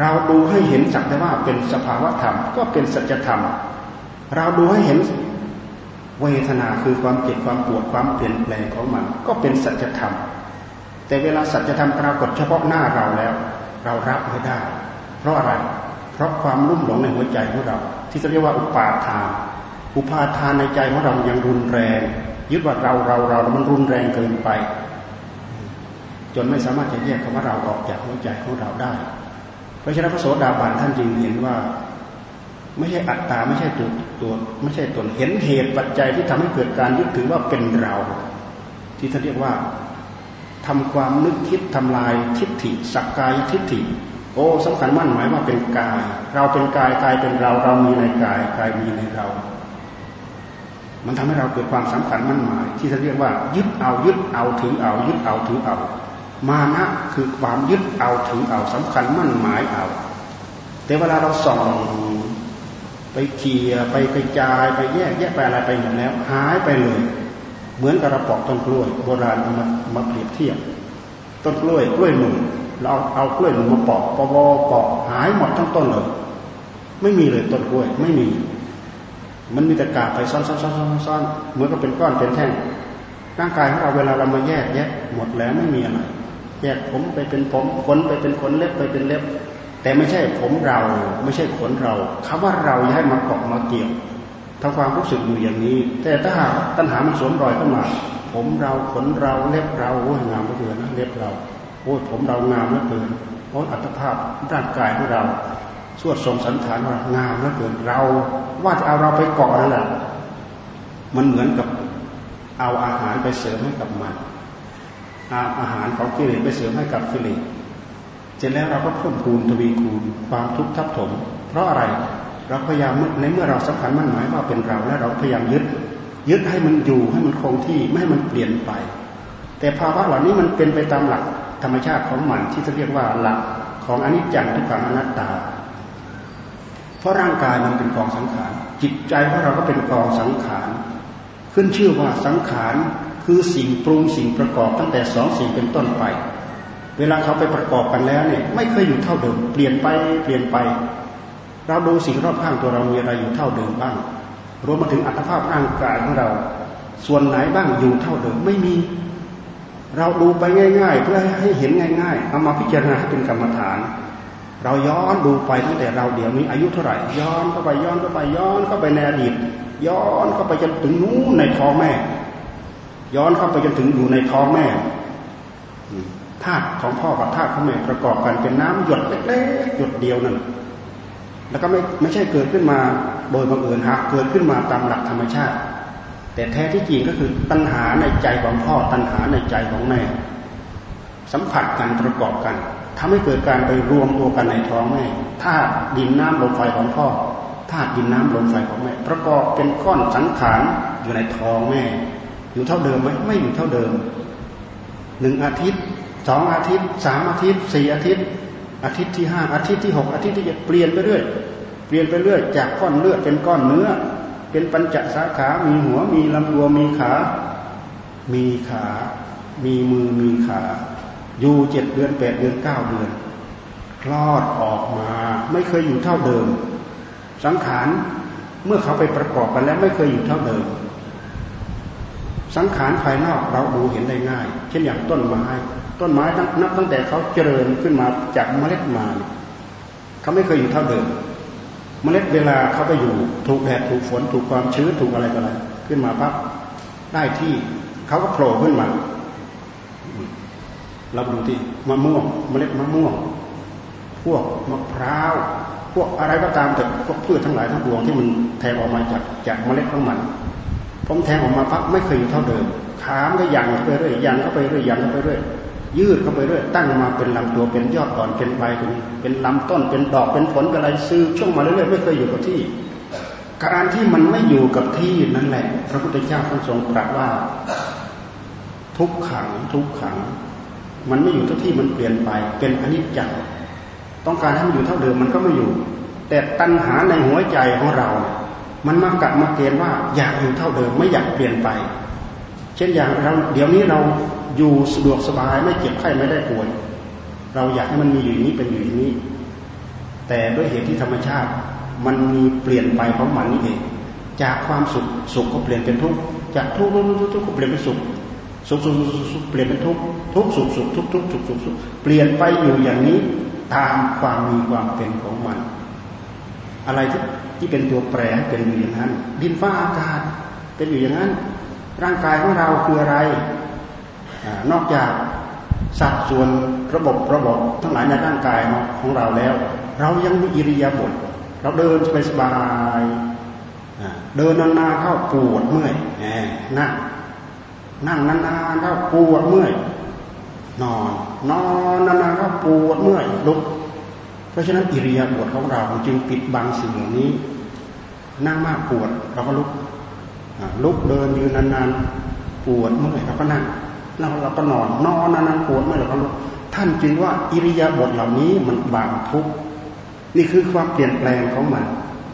เราดูให้เห็นสักแต่ว่าเป็นสภาวะธรรมก็เป็นสัจธรรม เราดูให้เห็นเวทนาคือความเจ็บความปวดความเปลี่ยนแปลงของมัน ก็เป็นสัจธรรม แต่เวลาสัจธรรมปรากฏเฉพาะหน้าเราแล้ว เรารับไม่ได้ เพราะอะไร เพราะความรุ่มหลงในหัวใจของเรา ที่เขาเรียกว่าอุปาทานอุปาทานในใจของเรายังรุนแรง ยึดว่าเราเราเรามันรุนแรงเกินไป จนไม่สามารถจะแยกคำว่าเราออกจากหัวใจของเราได้ เพราะฉะนั้นพระโสดาบันท่านจึงเห็นว่า ไม่ใช่อัตตาไม่ใช่ตัวตัวไม่ใช่ตนเห็นเหตุปัจจัยที่ทำให้เกิดการยึดถือว่าเป็นเรา ที่ท่านเรียกว่าทำความนึกคิดทำลายทิฏฐิสักกายทิฏฐิโอ้สำคัญมั่นหมายว่าเป็นกาย เราเป็นกายกายเป็นเรา เรามีในกายกายมีในเรา มันทำให้เราเกิดความสำคัญมั่นหมาย ที่จะเรียกว่า ยึดเอายึดเอาถือเอา ยึดเอาถือเอา มานะคือความยึดเอาถือเอาสำคัญมั่นหมายเอา แต่เวลาเราส่องไปเคียไปกระจายไปแยกแยกไปอะไรไปหมดแล้วหายไปเลย เหมือนกระปอกต้นกล้วยโบราณมามาเปรียบเทียบต้นกล้วยกล้วยหนุ่มเราเอากล้วยหนุ่มาปอกปอกปอกหายหมดทั้งต้นเลย ไม่มีเลยต้นกล้วยไม่มี มันมีแต่กาไปซ้อนซ้อนซ้อนซ้อนเหมือนกับเป็นก้อนเป็นแท่งร่างกายของเราเวลาเรามาแยกแยะหมดแล้วไม่มีอะไร แยกผมไปเป็นผมขนไปเป็นขนเล็บไปเป็นเล็บ แต่ไม่ใช่ผมเรา ไม่ใช่ขนเราคำว่าเราอย่าให้มาเกาะมาเกี่ยวทำความรู้สึกอยู่อย่างนี้ แต่ถ้าหากตัณหามันสวมรอยเข้ามา ผมเราขนเราเล็บเราโอ้ยงามเหลือนนะเล็บเราโอ้ผมเรางามเหลือเกินโอ้อัตภาพร่างกายของเราสวดทรงสันฐานว่างามเหลือเกินเรา ว่าจะเอาเราไปเกาะนั่นแหละมันเหมือนกับเอาอาหารไปเสริมให้กับมัน เอาอาหารของกิเลสไปเสริมให้กับกิเลสเสร็จแล้วเราก็เพิ่มพูนทวีคูณความทุกข์ทับถม เพราะอะไรเราพยายามในเมื่อเราสำคัญมั่นหมายว่าเป็นเราและเราพยายามยึด ยึดให้มันอยู่ให้มันคงที่ไม่ให้มันเปลี่ยนไป แต่ภาวะเหล่านี้มันเป็นไปตามหลักธรรมชาติของมันที่จะเรียกว่าหลักของอนิจจังทุกขังอนัตตา เพราะร่างกายมันเป็นกองสังขารจิตใจของเราก็เป็นกองสังขารขึ้นชื่อว่าสังขาร คือสิ่งปรุงสิ่งประกอบตั้งแต่สองสิ่งเป็นต้นไป เวลาเขาไปประกอบกันแล้วเนี่ยไม่เคยอยู่เท่าเดิม เปลี่ยนไปเปลี่ยนไป เราดูสิ่งรอบข้างตัวเรามีอะไรอยู่เท่าเดิมบ้าง รวมมาถึงอัตภาพร่างกายของเรา ส่วนไหนบ้างอยู่เท่าเดิมไม่มี เราดูไปง่าย ๆ เพื่อให้เห็นง่ายๆเอามาพิจารณาเป็นกรรมฐานเราย้อนดูไปตั้งแต่เราเดี๋ยวนี้อายุเท่าไหร่ ย้อนเข้าไปย้อนเข้าไปย้อนเข้าไปในอดีต ย้อนเข้าไปจนถึงนู้นในท้องแม่ ย้อนเข้าไปจนถึงอยู่ในท้องแม่ธาตุของพ่อกับธาตุของแม่ประกอบกันเป็นน้ำหยดเล็กๆหยดเดียวนั่นแล้วก็ไม่ไม่ใช่เกิดขึ้นมาโดยบังเอิญหากเกิดขึ้นมาตามหลักธรรมชาติ แต่แท้ที่จริงก็คือตัณหาในใจของพ่อตัณหาในใจของแม่ สัมผัสกันประกอบกันทำให้เกิดการไปรวมตัวกันในท้องแม่ธาตุดินน้ำลมไฟของพ่อธาตุดินน้ำลมไฟของแม่ประกอบเป็นก้อนสังขารอยู่ในท้องแม่ อยู่เท่าเดิมไหมไม่อยู่เท่าเดิมหนึ่งอาทิตย์สองอาทิตย์สามอาทิตย์สี่อาทิตย์ อาทิตย์ที่ห้าอาทิตย์ที่หกอาทิตย์ที่เจ็ดเปลี่ยนไปเรื่อยเปลี่ยนไปเรื่อยจากก้อนเลือดเป็นก้อนเนื้อ เป็นปัญจสาขา มีหัวมีลำตัวมีขา มีขา มีมือมีขา อยู่เจ็ดเดือนแปดเดือนเก้าเดือนคลอดออกมา ไม่เคยอยู่เท่าเดิม สังขารเมื่อเขาไปประกอบกันแล้วไม่เคยอยู่เท่าเดิม สังขารภายนอกเราดูเห็นได้ง่าย เช่นอย่างต้นไม้ ต้นไม้นับตั้งแต่เขาเจริญขึ้นมาจากเมล็ดมาเขาไม่เคยอยู่เท่าเดิม เมล็ดเวลาเขาไปอยู่ ถูกแดดถูกฝนถูกความชื้นถูกอะไรต่ออะไรขึ้นมาปั๊บได้ที่เขาก็โผล่ขึ้นมาเราดูที่มะม่วงเมล็ดมะม่วง พวกมะพร้าว พวกอะไรก็ตามแต่พวกพืชทั้งหลายทั้งปวงที่มันแทงออกมาจากจากเมล็ดของมัน ผมแทงออกมาปั๊บไม่เคยอยู่เท่าเดิมขามก็ยังไปเรื่อยยังเข้าไปเรื่อยยังเข้าไปเรื่อยยืดเข้าไปเรื่อยตั้งมาเป็นลำตัวเป็นยอดอ่อนเป็นใบเป็นเป็นลำต้นเป็นดอกเป็นผลเป็นอะไรซื้อช่วงมาเรื่อยๆไม่เคยอยู่กับที่ การที่มันไม่อยู่กับที่นั่นแหละ พระพุทธเจ้าท่านทรงตรัสว่า ทุกขังทุกขัง มันไม่อยู่ทุกที่มันเปลี่ยนไปเป็นอนิจจ์ต้องการให้มันอยู่เท่าเดิมมันก็ไม่อยู่ แต่ตัณหาในหัวใจของเรา มันมากัดมาเกณฑ์ว่าอยากอยู่เท่าเดิมไม่อยากเปลี่ยนไป เช่นอย่างเราเดี๋ยวนี้เราอยู่สะดวกสบายไม่เจ็บไข้ไม่ได้ป่วย เราอยากให้มันมีอยู่อย่างนี้เป็นอยู่อย่างนี้ แต่ด้วยเหตุที่ธรรมชาติมันมีเปลี่ยนไปของมันนี่เอง จากความสุขสุขก็เปลี่ยนเป็นทุกข์จากทุกข์ทุกข์ทุกข์ก็เปลี่ยนเป็นสุขสุขสุขสุขเปลี่ยนเป็นทุกข์ทุกข์สุขสุขทุกข์ทุกข์สุขสุขสุขเปลี่ยนไปอยู่อย่างนี้ตามความมีความเป็นของมัน อะไรที่ที่เป็นตัวแปรเป็นอยู่อย่างนั้น ดินฟ้าอากาศเป็นอยู่อย่างนั้น ร่างกายของเราคืออะไรนอกจากสัดส่วนระบบระบบทั้งหลายในร่างกายของเราแล้ว เรายังมีอิริยาบถเราเดินไปสบายเดินนานๆเข้าปวดเมื่อยนั่งนั่งนานๆเข้าปวดเมื่อยนอน นอนนานๆเข้าปวดเมื่อยลุก ราะฉะนั้นอิริยาบถของเราจึงปิดบังสิ่งเหล่านี้ นั่งมากปวดเราก็ลุกลุกเดินยืนนานๆปวดเมื่อยเราก็นั่งเราเราก็นอนนอนนานๆปวดไม่หรอกท่านจึงว่าอิริยาบถเหล่านี้มันบางทุกนี่คือความเปลี่ยนแปลงของมัน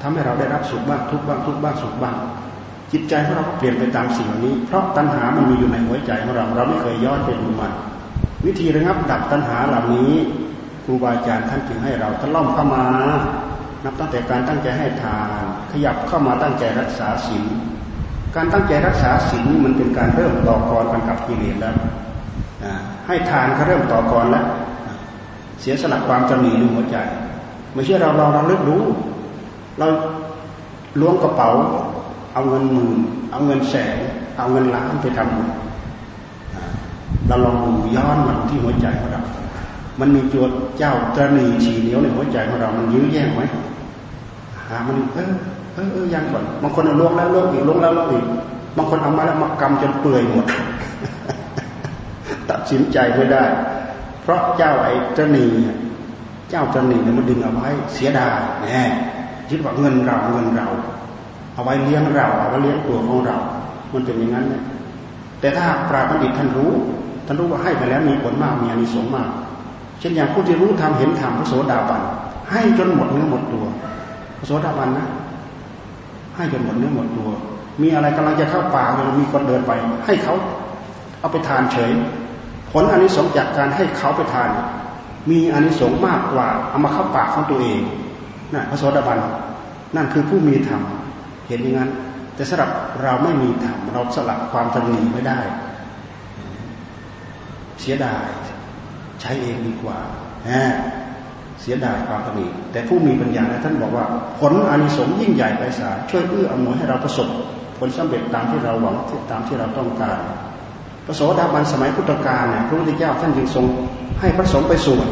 ทำให้เราได้รับสุขบ้างทุกบ้างทุกบ้างสุขบ้างจิตใจของเราก็เปลี่ยนไปตามสิ่งเหล่านี้ เพราะตัณหามันมีอยู่ในหัวใจของเรา เราไม่เคยย้อนไปดูมันวิธีระงับดับตัณหาเหล่านี้ ครูบาอาจารย์ท่านจึงให้เราทดลองเข้ามา นับตั้งแต่การตั้งใจให้ทาน ขยับเข้ามาตั้งใจรักษาศีลการตั้งใจรักษาศีลมันเป็นการเริ่มต่อกรกันกับกิเลสแล้วให้ทานก็เริ่มต่อกรแล้วเสียสละความจำหนีในหัวใจไม่ใช่เราเราเราเลือกรู้ เราล้วงกระเป๋า เอาเงินหมื่นเอาเงินแสนเอาเงินล้านไปทำเราลองดูย้อนมันที่หัวใจของเรา มันมีจวดเจ้าตรณีฉีเหนียวในหัวใจของเรา มันยื้อแย่งไหมหามันเออเออเออยังก่อนบางคนเอาลวงแล้วลวงอีกลวงแล้วลวงอีกบางคนเอามาแล้วมากำจนเปื่อยหมด ตัดสินใจไม่ได้ เพราะเจ้าไอ้เจ้าหนีเจ้าเจ้าหนีเนี่ยมันดึงเอาไว้เสียดายแน่คิดว่าเงินเราเงินเรา เอาไว้เลี้ยงเรา เอาไว้เลี้ยงตัวของเรา มันเป็นอย่างนั้นเนี่ยแต่ถ้าปราบัณฑิตท่านรู้ ท่านรู้ว่าให้ไปแล้วมีผลมากมีอานิสงส์มาก เช่นอย่างผู้ที่รู้ทำเห็นธรรมพระโสดาบันให้จนหมดเนื้อหมดตัวพระโสดาบันนะให้จนหมดเนื้อหมดตัว มีอะไรกำลังจะเข้าปากเลยมีคนเดินไป ให้เขาเอาไปทานเฉย ผลอันนี้สงจากการให้เขาไปทาน มีอันนี้สงมากกว่าเอามาเข้าปากของตัวเองนั่นพระโสดาบันนั่นคือผู้มีธรรมเห็นอย่างนั้น แต่สำหรับเราไม่มีธรรมเราสลับความตนีไม่ได้ เสียดาย ใช้เองดีกว่าเสียดายความตนีแต่ผู้มีปัญญาท่านบอกว่า ผลอานิสงส์ยิ่งใหญ่ไปสาช่วยเอื้ออำนวยให้เราประสบผลสำเร็จตามที่เราหวังตามที่เราต้องการพระโสดาบันสมัยพุทธกาลเนี่ยพระพุทธเจ้าท่านจึงทรงให้พระสงฆ์ไปสวด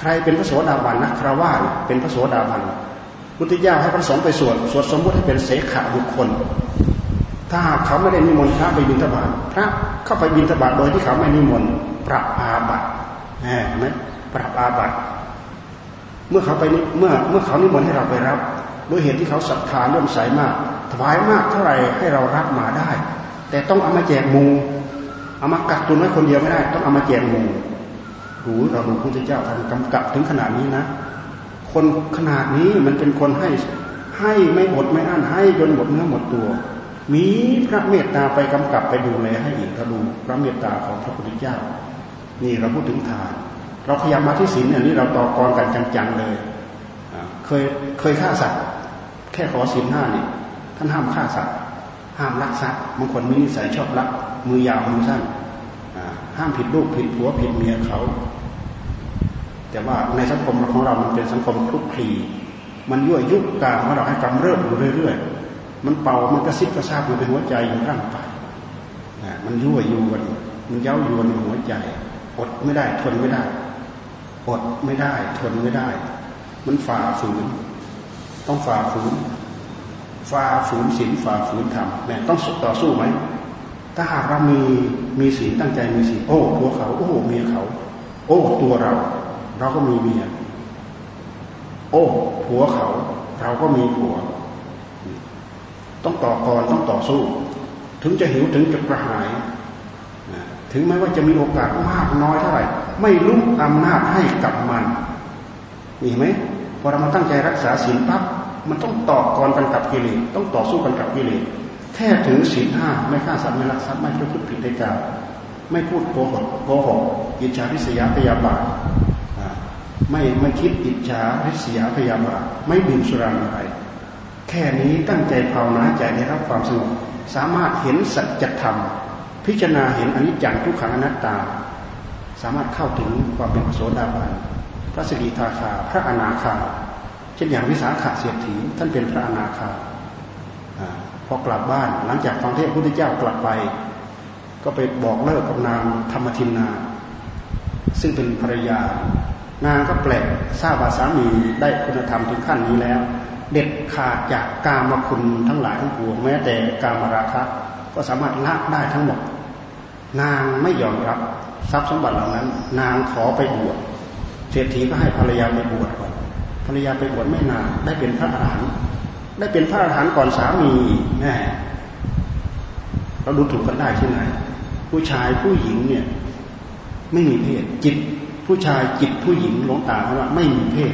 ใครเป็นพระโสดาบันนักคราวาเป็นพระโสดาบันพุทธเจ้าให้พระสงฆ์ไปสวดสวดสมมติให้เป็นเสขบุคคล ถ้าเขาไม่ได้นิมนต์พระไปบิณฑบาตพระเข้าไปบิณฑบาตโดยที่เขาไม่นิมนต์ปรับอา เห็นไหมปรับอาบัติเมื่อเขาไปเมื่อเมื่อเขานิมนต์ให้เราไปรับด้วยเหตุที่เขาศรัทธาเลื่อมใสมาก ถวายมากเท่าไหร่ให้เรารับมาได้ แต่ต้องเอามาแจกมูเอามากักตุนไว้คนเดียวไม่ได้ ต้องเอามาแจกมูหูเราดูพระพุทธเจ้าท่านกำกับถึงขนาดนี้นะ คนขนาดนี้มันเป็นคนให้ให้ไม่หมดไม่อั้นให้จนหมดเนื้อหมดตัว มีพระเมตตาไปกำกับไปดูแลให้อีกเราดูพระเมตตาของพระพุทธเจ้า นี่เราพูดถึงทาน เราขยับมาที่ศีลเนี่ยนี่เราต่อกรกันจังๆเลยเคยเคยฆ่าสัตว์ แค่ขอศีลห้าเนี่ยท่านห้ามฆ่าสัตว์ ห้ามลักทรัพย์บางคนมีนิสัยชอบลัก มือยาวมือสั้นห้ามผิดลูกผิดผัวผิดเมียเขา แต่ว่าในสังคมของเรา มันเป็นสังคมคลุกคลีมันยั่วยุกางของเราให้กำเริบอยู่เรื่อยๆ มันเป่า มันกระซิบกระซาบอยู่ในหัวใจอยู่ร่างกายมันยั่วยวนมันเย้ายวนในหัวใจ อดไม่ได้ทนไม่ได้อดไม่ได้ ทนไม่ได้ มันฝ่าฝืน ต้องฝ่าฝืนฝ่าฝืนศีลฝ่าฝืนธรรมแม่ต้องต่อสู้ไหมถ้าหากเรามีมีศีลตั้งใจมีศีลโอ้ผัวเขา โอ้เมียเขา โอ้ตัวเรา เราก็มีเมียโอ้ผัวเขา เราก็มีผัว ต้องต่อกรต้องต่อสู้ ถึงจะหิวถึงจะกระหาย ถึงแม้ว่าจะมีโอกาสมากน้อยเท่าไหร่ ไม่ลุกอำนาจให้กับมันมีไหมพอเรามาตั้งใจรักษาศีลปั๊บมันต้องต่อกรกันกับกิเลสต้องต่อสู้กันกับกิเลสแค่ถึงศีลห้าไม่ฆ่าสัตว์ไม่ลักทรัพย์ไม่พูดผิดในกาไม่พูดโกหกโกหกอิจฉาริษยาพยาบาทไม่ไม่คิดอิจฉาริษยาพยาบาทไม่ดื่มสุราอะไร แค่นี้ตั้งใจภาวนาใจได้รับความสงบสามารถเห็นสัจธรรม พิจารณาเห็นอนิจจังทุกขังอนัตตา สามารถเข้าถึงความเป็นโสดาบันพระสกิทาคาพระอนาคาเช่นอย่างวิสาขาเสียถีท่านเป็นพระอนาคาพอกลับบ้านหลังจากฟังเทศพุทธเจ้ากลับไป ก็ไปบอกเลิกกับนางธรรมทินนา ซึ่งเป็นภรรยานางก็แปลกทราบว่าสามีได้คุณธรรมถึงขั้นนี้แล้ว เด็ดขาดจากกามคุณทั้งหลายทั้งปวงแม้แต่กามราคะก็สามารถละได้ทั้งหมด นางไม่ยอมรับทรัพย์สมบัติเหล่านั้น นางขอไปบวชเศรษฐีก็ให้ภรรยาไปบวชก่อนภรรยาไปบวชไม่นานได้เป็นพระอรหันต์ได้เป็นพระอรหันต์ก่อนสามีแม่เราดูถูกกันได้ที่ไหนผู้ชายผู้หญิงเนี่ยไม่มีเพศจิต ผู้ชายจิตผู้หญิงหลงตาเพราะว่าไม่มีเพศ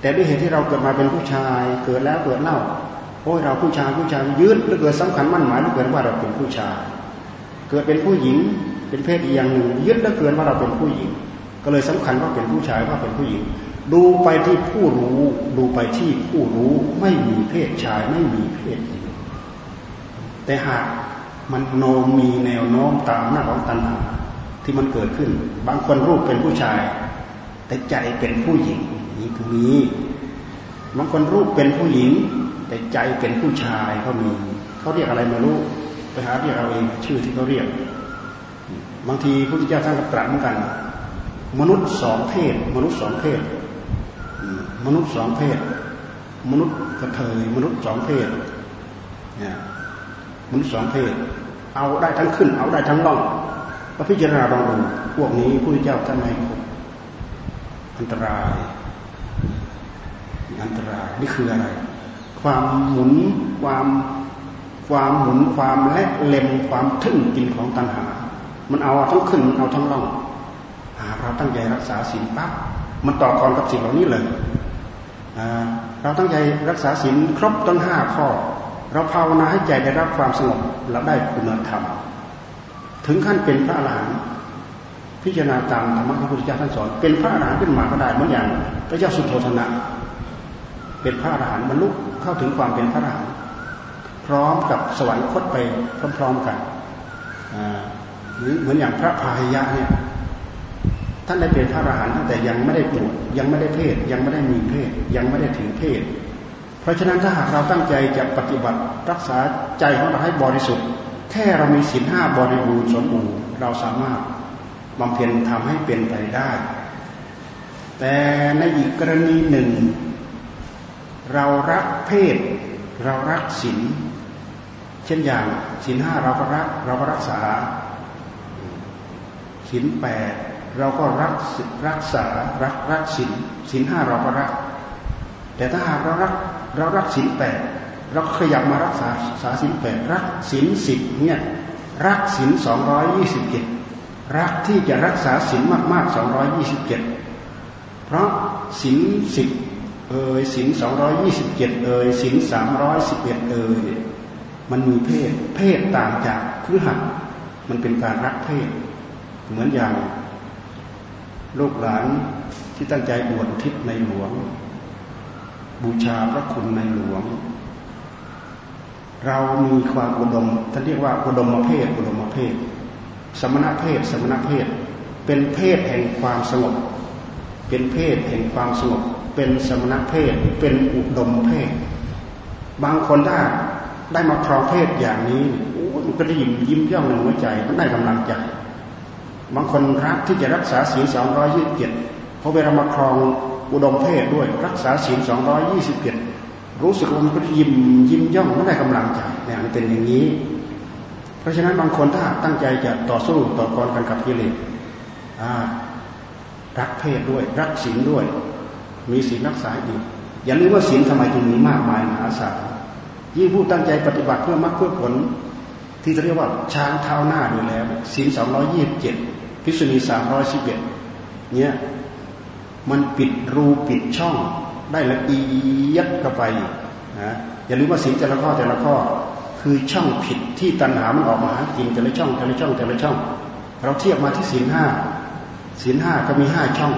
แต่ด้วยเหตุที่เราเกิดมาเป็นผู้ชายเกิดแล้วเกิดเล่าโอ้ยเราผู้ชายผู้ชายยืดแล้วเกิดสำคัญมั่นหมายแล้วเกิดว่าเราเป็นผู้ชาย เกิดเป็นผู้หญิงเป็นเพศอีกอย่างหนึ่งยึดแล้วเกินว่าเราเป็นผู้หญิง ก็เลยสำคัญว่าเป็นผู้ชายว่าเป็นผู้หญิง ดูไปที่ผู้รู้ ดูไปที่ผู้รู้ไม่มีเพศชายไม่มีเพศหญิงแต่หากมันโนมมีแนวโน้มตามหน้าของตัณหาที่มันเกิดขึ้น บางคนรูปเป็นผู้ชาย แต่ใจเป็นผู้หญิงนี่คือมีบางคนรูปเป็นผู้หญิง แต่ใจเป็นผู้ชายเขามีเขาเรียกอะไรไม่รู้ ไปหาเรียกเอาเองชื่อที่เขาเรียก บางทีพระพุทธเจ้าท่านก็ตรัสเหมือนกัน มนุษย์สองเพศ มนุษย์สองเพศมนุษย์สองเพศ มนุษย์กระเทยมนุษย์สองเพศเนี่ยมนุษย์สองเพศ เอาได้ทั้งขึ้น เอาได้ทั้งล่องพระพิจารณาลองดูพวกนี้พระพุทธเจ้าท่านไม่คบอันตราย อันตรายนี่คืออะไร ความหมุนความ ความหมุนความและเล็มความทึ่งกินของตัณหา มันเอาทั้งขึ้นเอาทั้งล่อง หาเราตั้งใจรักษาศีลปั๊บมันต่อกรกับสิ่งเหล่านี้เลยเราตั้งใจรักษาศีลครบตั้งห้าข้อ เราภาวนาให้ใจได้รับความสงบและได้คุณธรรม ถึงขั้นเป็นพระอรหันต์พิจารณาตามธรรมะของพระพุทธเจ้าท่านสอน เป็นพระอรหันต์ขึ้นมาก็ได้เหมือนอย่างพระเจ้าสุโธธนะ เป็นพระอรหันต์บรรลุเข้าถึงความเป็นพระอรหันต์ พร้อมกับสวรรคตไปพร้อมๆกันหรือเหมือนอย่างพระพายะเนี่ยท่านได้เป็นพระอรหันต์ตั้งแต่ยังไม่ได้บวชยังไม่ได้เพศ ยังไม่ได้มีเพศ ยังไม่ได้ถึงเพศ เพราะฉะนั้นถ้าหากเราตั้งใจจะปฏิบัติรักษาใจของเราให้บริสุทธิ์ แค่เรามีศีลห้าบริบูรณ์สมบูรณ์เราสามารถบำเพ็ญทำให้เป็นไปได้ แต่ในอีกกรณีหนึ่ง เรารักเพศ เรารักศีล เช่นอย่างศีลห้าเราก็รักเราก็รักษาศีลแปดเราก็รักรักษารักรักศีลศีลห้าเราก็รัก แต่ถ้าหากเรารักเรารักศีลแปดเราขยับมารักษาสาศีลแปดรักศีลสิบเนี่ยรักศีลสองร้อยยี่สิบเจ็ดรักที่จะรักษาศีลมากๆสองร้อยยี่สิบเจ็ดเพราะศีลสิบเอ่ยศีลสองร้อยยี่สิบเจ็ดเอ่ยศีลสามร้อยสิบเอ็ดเอ่ย มันมีเพศ เพศต่างจากพฤหัสมันเป็นการรักเพศ เหมือนอย่างลูกหลานที่ตั้งใจบวชทิศในหลวง บูชาพระคุณในหลวง เรามีความอุดมท่านเรียกว่าอุดมเพศอุดมเพศ สมณเพศ สมณเพศ เป็นเพศแห่งความสงบเป็นเพศแห่งความสงบเป็นสมณเพศ เป็นอุดมเพศ บางคนถ้ ได้มาครองเพศอย่างนี้โอ้มันก็ได้ยิ้มยิ้มย่องในหัวใจมันได้กำลังใจ บางคนรักที่จะรักษาศีลสองร้อยยี่สิบเจ็ดพอเวลามาครองอุดมเพศด้วยรักษาศีลสองร้อยยี่สิบเจ็ดรู้สึกว่ามันก็ยิ้มยิ้มย่องไม่ได้กำลังใจเนี่ยมันเป็นอย่างนี้ เพราะฉะนั้นบางคนถ้าตั้งใจจะต่อสู้ต่อกรกันกับกิเลสรักเพศด้วย รักศีลด้วย มีศีลรักษาอีกอย่าลืมว่าศีลทำไมจึงมีมากมายมหาศาล ยิ่งผู้ตั้งใจปฏิบัติเพื่อมรรคเพื่อผล ที่เรียกว่าช้างเท้าหน้าอยู่แล้วศีลสองร้อยยี่สิบเจ็ดพิษุณีสามร้อยสิบเอ็ดเนี่ยมันปิดรูปิดช่องได้ละเอียดเข้าไปนะอย่าลืมว่าศีลแต่ละข้อแต่ละข้อคือช่องผิดที่ตัณหามันออกมาหากินแต่ละช่องแต่ละช่องแต่ละช่อง เราเทียบมาที่ศีลห้าศีลห้าก็มีห้าช่อง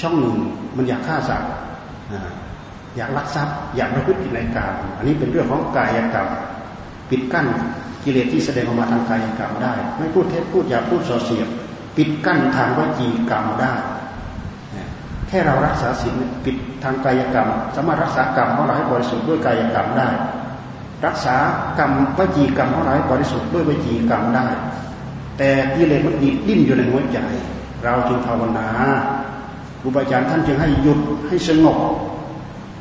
ช่องหนึ่งมันอยากฆ่าสัตว์ อยากลักทรัพย์ อยากประพฤติผิดในกรรมอันนี้เป็นเรื่องของกายกรรมปิดกั้นกิเลสที่แสดงออกมาทางกายกรรมได้ ไม่พูดเท็จพูดอย่าพูดส่อเสียบปิดกั้นทางวจีกรรมได้ แค่เรารักษาศีลปิดทางกายกรรม สามารถรักษากรรมของเราให้บริสุทธิ์ด้วยกายกรรมได้ รักษากรรมวจีกรรมของเราให้บริสุทธิ์ด้วยวจีกรรมได้ แต่กิเลสมันดิดิ้นอยู่ในหัวใจ เราจึงภาวนาครูบาอาจารย์ท่านจึงให้หยุดให้สงบ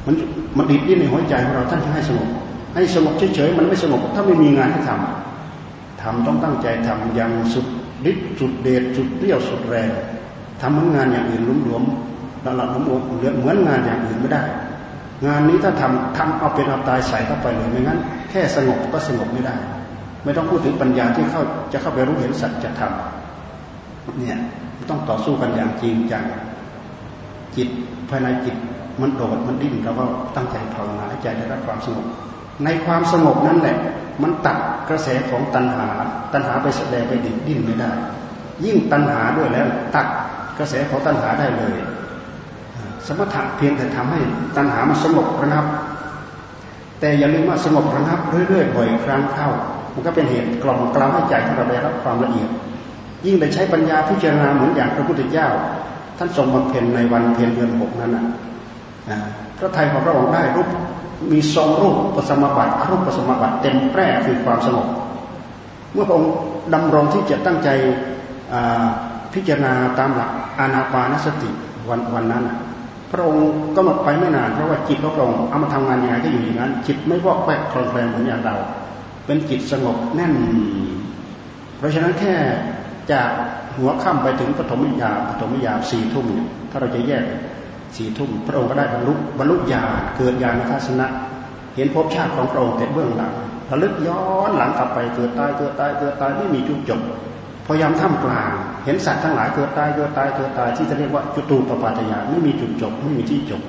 มันมันดิดดิ้นในหัวใจของเราท่านจึงให้สงบให้สงบเฉยๆมันไม่สงบถ้าไม่มีงานให้ทำทำต้องตั้งใจทำอย่างสุดฤทธิ์สุดเดชสุดเรี่ยวสุดแรงทำเหมือนงานอย่างอื่นลุ่มหลวมหลับหลวมเหมือนงานอย่างอื่นไม่ได้ งานนี้ถ้าทำทำเอาเป็นเอาตายใส่เข้าไปเลยไม่งั้น แค่สงบก็สงบไม่ได้ ไม่ต้องพูดถึงปัญญาที่เข้าจะเข้าไปรู้เห็นสัจธรรมเนี่ยต้องต่อสู้กันอย่างจริงจังจิตภายในจิต มันโดดมันดิ้นเราก็ตั้งใจภาวนาให้ใจได้รับความสงบในความสงบนั้นแหละ มันตัดกระแสของตัณหา ตัณหาไปแสดงไปดิ้นดิ้นไม่ได้ ยิ่งตัณหาด้วยแล้ว ตัดกระแสของตัณหาได้เลย สมถะเพียงแต่ทำให้ตัณหามันสงบระงับ แต่อย่าลืมว่าสงบระงับเรื่อยๆบ่อยครั้งเข้า มันก็เป็นเหตุกล่อมกล่าวให้ใจของเราได้รับความละเอียด ยิ่งได้ใช้ปัญญาพิจารณาเหมือนอย่างพระพุทธเจ้า ท่านทรงบำเพ็ญในวันเพ็ญเดือนหกนั้นน่ะ นะพระไทยของพระองค์ได้รูปมีทรงรูปปสมบัติรูปปสมบัติเต็มแปร่คือความสงบเมื่อพระองค์ดำรงที่จะตั้งใจพิจารณาตามหลักอานาปานสติวันวันนั้นพระองค์ก็หมดไปไม่นานเพราะว่าจิตของพระองค์เอามาทำงานยังไงก็อยู่อย่างนั้น จิตไม่วอกแวกคลอนแคลนเหมือนอย่างเรา เป็นจิตสงบแน่น เพราะฉะนั้นแค่จากหัวค่ำไปถึงปฐมยามปฐมยามสี่ทุ่มถ้าเราจะแยก สี่ทุ่มพระองค์ก็ได้บรรลุบรรลุญาณเกิดญาณทัศนะ เห็นภพชาติของพระองค์แต่เบื้องหลังระลึกย้อนหลังกลับไปเกิดตายเกิดตายเกิดตายไม่มีจุดจบพยายามท่ามกลาง เห็นสัตว์ทั้งหลายเกิดตายเกิดตายเกิดตายที่จะเรียกว่าจุตูปปาตยาไม่มีจุดจบไม่มีที่จบ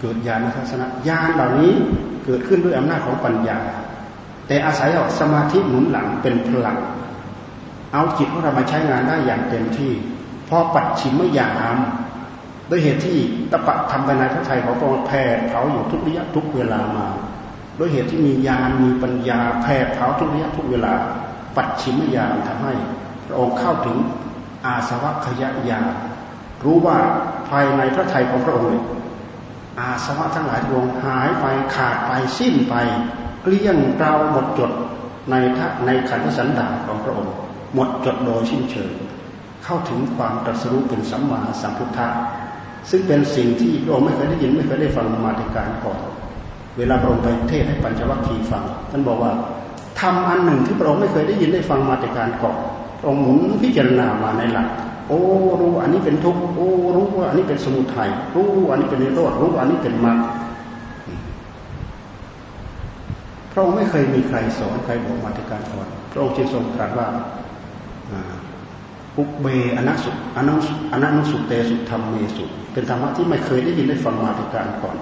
เกิดญาณทัศนะญาณเหล่านี้เกิดขึ้นด้วยอำนาจของปัญญา แต่อาศัยเอาสมาธิหนุนหลังเป็นพลัง เอาจิตของเรามาใช้งานได้อย่างเต็มที่พอปัดฉิมไม่ยาม ด้วยเหตุที่ตะปะทำภายในพระไทยของพระองค์แผ่เผาอยู่ทุกระยะทุกเวลามา ด้วยเหตุที่มีญาณมีปัญญาแผ่เผาทุกระยะทุกเวลา ปัจฉิมญาณทำให้พระองค์เข้าถึงอาสวัคยญาณรู้ว่าภายในพระทัยของพระองค์อาสวะทั้งหลายดวงหายไปขาดไปสิ้นไป เกลี้ยงเกลาหมดจดในท่ในขันธสันดาของพระองค์ หมดจดโดยสิ้นเชิง เข้าถึงความตรัสรู้เป็นสัมมาสัมพุทธะ ซึ่งเป็นสิ่งที่พระองค์ไม่เคยได้ยินไม่เคยได้ฟังมาในการก่อน เวลาพระองค์ไปเทศให้ปัญจวัคคีย์ฟัง ท่านบอกว่าทำอันหนึ่งที่พระองค์ไม่เคยได้ยินได้ฟังมาในการก่อนพระองค์หมุนพิจารณามาในหลักโอ้รู้อันนี้เป็นทุกข์โอ้รู้ว่าอันนี้เป็นสมุทัยรู้อันนี้เป็นนิโรธรู้อันนี้เป็นมรรคพระองค์ไม่เคยมีใครสอนใครบอกมาในการก่อนพระองค์จึงทรงตรัสว่า อุเบอนัสุอนัสอนันุสุเตสุธรรมเมสุเป็นธรรมะที่ไม่เคยได้ยินได้ฟังมาในการก่อน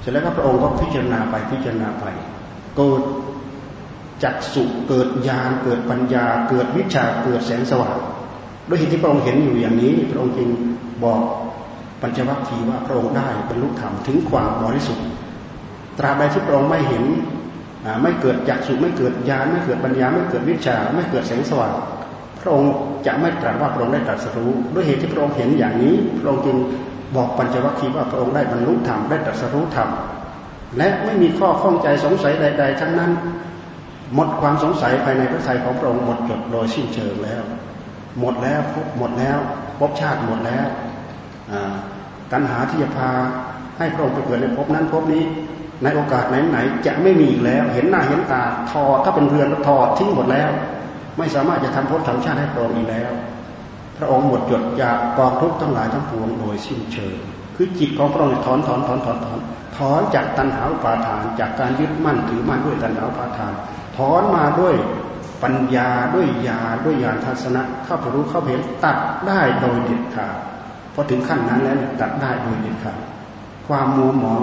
เสร็จแล้วก็พระองค์ก็พิจารณาไปพิจารณาไปเกิดจักสุเกิดญาณเกิดปัญญา เกิดวิชาเกิดแสงสว่างด้วยเหตุที่พระองค์เห็นอยู่อย่างนี้ พระองค์จึงบอกปัญจวัคคีย์ว่าพระองค์ได้บรรลุธรรมถึงความบริสุทธิ์ตราบใดที่พระองค์ไม่เห็นไม่เกิดจักสุไม่เกิดญาณไม่เกิดปัญญา ไม่เกิดวิชา ไม่เกิดแสงสว่าง พระองค์จะไม่ตรัสว่าพระองค์ได้ตรัสรู้ ด้วยเหตุที่พระองค์เห็นอย่างนี้พระองค์จึงบอกปัญจวัคคีย์ว่าพระองค์ได้บรรลุธรรมได้ตรัสรู้ธรรมและไม่มีข้อข้องใจสงสัยใด ๆ ทั้งนั้น หมดความสงสัยภายในพระทัยของพระองค์หมดจดโดยสิ้นเชิงแล้ว หมดแล้วพบหมดแล้วพบชาติหมดแล้วตัณหาที่จะพาให้พระองค์ไปเกิดในภพนั้นภพนี้ ในโอกาสไหนๆจะไม่มีอีกแล้ว เห็นหน้าเห็นตาทอถ้าเป็นเรือนทอทิ้งหมดแล้ว ไม่สามารถจะทำพจน์ทำชาติให้พระองค์อีกแล้ว พระองค์หมดจดจากกองทุกข์ทั้งหลายทั้งปวงโดยสิ้นเชิง คือจิตของพระองค์ถอนถอนถอนถอนถอนถอนจากตัณหาอุปาทาน จากการยึดมั่นถือมั่นด้วยตัณหาอุปาทาน ถอนมาด้วยปัญญาด้วยญาด้วยญาณทัศนะเข้าไปรู้เข้าเห็นตัดได้โดยเด็ดขาดพอถึงขั้นนั้นแล้วตัดได้โดยเด็ดขาดความมัวหมอง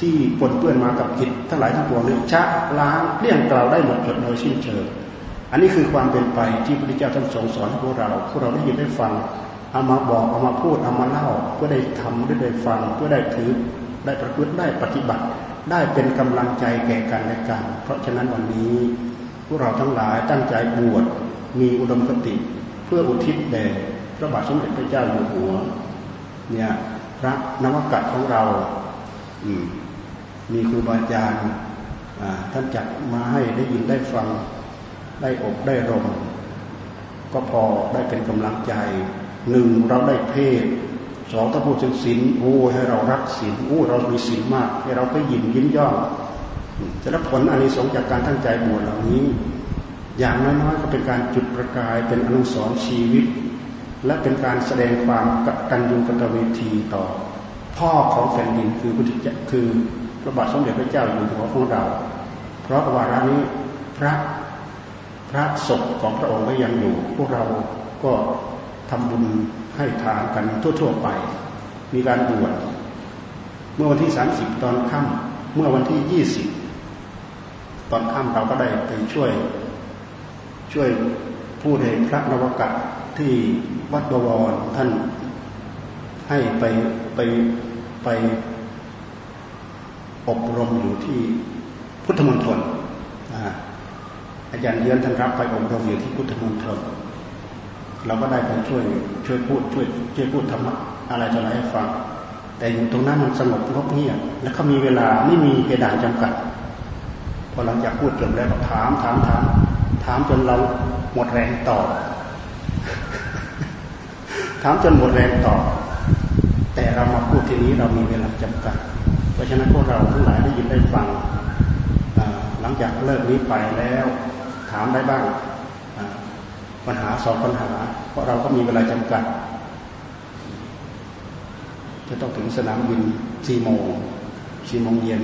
ที่ปนเปื้อนมากับจิตทั้งหลายทั้งปวงนี้ชะล้างเลี่ยงเกลาได้หมดจดโดยสิ้นเชิง อันนี้คือความเป็นไปที่พระพุทธเจ้าท่านทรงสอนพวกเราพวกเราได้ยินได้ฟังเอามาบอกเอามาพูดเอามาเล่าเพื่อได้ทำได้ได้ฟังเพื่อได้ถือได้ประพฤติได้ปฏิบัติ ได้เป็นกำลังใจแก่กันและกัน เพราะฉะนั้นวันนี้พวกเราทั้งหลายตั้งใจบวชมีอุดมคติ เพื่ออุทิศแด่พระบาทสมเด็จพระเจ้าอยู่หัวเนี่ยพระนวกัดของเราอืมีครูบาอาจารย์ท่านจัดมาให้ได้ยินได้ฟัง ได้อกได้รม ก็พอได้เป็นกำลังใจหนึ่งเราได้เพศสองถ้าพูดถึงศีลโอ้ให้เรารักศีลโอ้เรามีศีลมาก ให้เราก็ยินยิ้มย่องจะรับผลอันนี้สงจากการตั้งใจบวชเหล่านี้ อย่างน้อยๆก็เป็นการจุดประกายเป็นอนุสรณ์ชีวิต และเป็นการแสดงความกตัญญูกตเวทีต่อ พ่อของแผ่นดินคือพุทธเจ้าคือพระบาทสมเด็จพระเจ้าอยู่หัวของเรา เพราะวาระนี้พระ พระศพของพระองค์ก็ยังอยู่ พวกเราก็ทำบุญให้ทานกันทั่ว ๆ ไป มีการบวชเมื่อวันที่สามสิบตอนค่ำเมื่อวันที่ยี่สิบตอนค่ำเราก็ได้ไปช่วย ช่วยผู้ใดพระนวกะที่วัดบวรท่านให้ไปไปไปอบรมอยู่ที่พุทธมณฑล อาจารย์เยือนท่านรับไปอบรมอยู่ที่พุทธมณฑลเราก็ได้ไปช่วยช่วยพูดช่วยช่วยพูดธรรมะอะไรจะอะไรให้ฟัง แต่อยู่ตรงนั้นมันสงบงบเงียบแล้วเขามีเวลาไม่มีเพดานจำกัด พอหลังจากพูดจบแล้วก็ถามถามถามถามจนเราหมดแรงต่อถามจนหมดแรงต่อแต่เรามาพูดทีนี้เรามีเวลาจำกัด เพราะฉะนั้นพวกเราทั้งหลายได้ยินได้ฟังหลังจากเลิกนี้ไปแล้ว ถามได้บ้างปัญหาสองปัญหา เพราะเราก็มีเวลาจำกัด จะต้องถึงสนามบินสี่โมงสี่โมงเย็น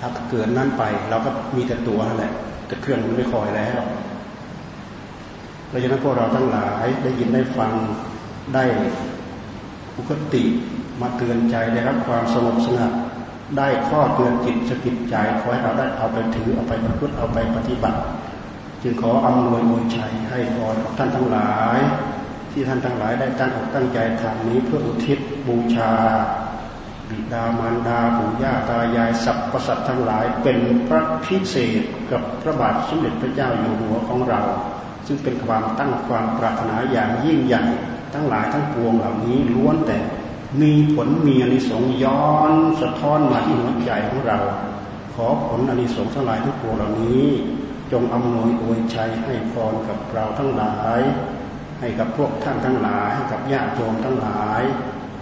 ถ้าเกิดนั่นไป เราก็มีแต่ตัวนั่นแหละแต่เครื่องมันไม่คอยแล้วเพราะฉะนั้นพวกเราทั้งหลายได้ยินได้ฟังได้อุคติมาเตือนใจได้รับความสงบสงัด ได้ข้อเตือนจิตสกิดใจขอให้เราได้เอาไปถือเอาไปประพฤติเอาไปปฏิบัติ จึงขออำนวยมวลชัยให้พรกับท่านทั้งหลาย ที่ท่านทั้งหลายได้ตั้งอกตั้งใจทำนี้เพื่ออุทิศบูชา บิดามารดาปู่ย่าตายายสัพพสัตว์ทั้งหลายเป็นพระพิเศษกับพระบาทสมเด็จพระเจ้าอยู่หัวของเรา ซึ่งเป็นความตั้งความปรารถนาอย่างยิ่งใหญ่ทั้งหลายทั้งปวงเหล่านี้ล้วนแต่ มีผลมีอนิสงส์ย้อนสะท้อนมาที่หัวใจของเรา ขอผลอนิสงส์ทั้งหลายทั้งปวงเหล่านี้ จงอำนวยอวยชัยให้พรกับเราทั้งหลาย ให้กับพวกท่านทั้งหลาย ให้กับญาติโยมทั้งหลาย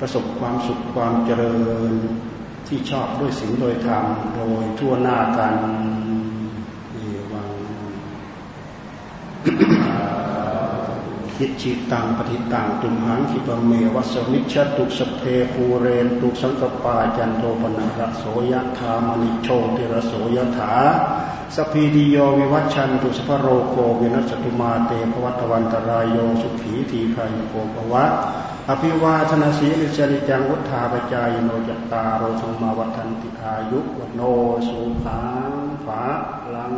ประสบความสุขความเจริญ ที่ชอบด้วยสิ่งโดยธรรมโดยทั่วหน้ากัน อิจฉิตังปัตถิตังตุมหัง ขิปปะเมวะ สะมิชฌะตุ สัพเพ ปูเรนตุสังกัปปาจันโทปัณณะระโสยะถา มะณิโชติระโส ยะถา สัพพีติโยวิวัชชันตุสัพพะโรโค วินัสสะตุมาเต ภะวัตวันตะราโยสุขีทีฆายุโก ภะวะ อะภิวาทะนะสีลิสสะ นิจจังวุฑฒาปะจายิโน จัตตาโรธัมมาวัฑฒันติอายุ วัณโณ สุขัง พะลังลัง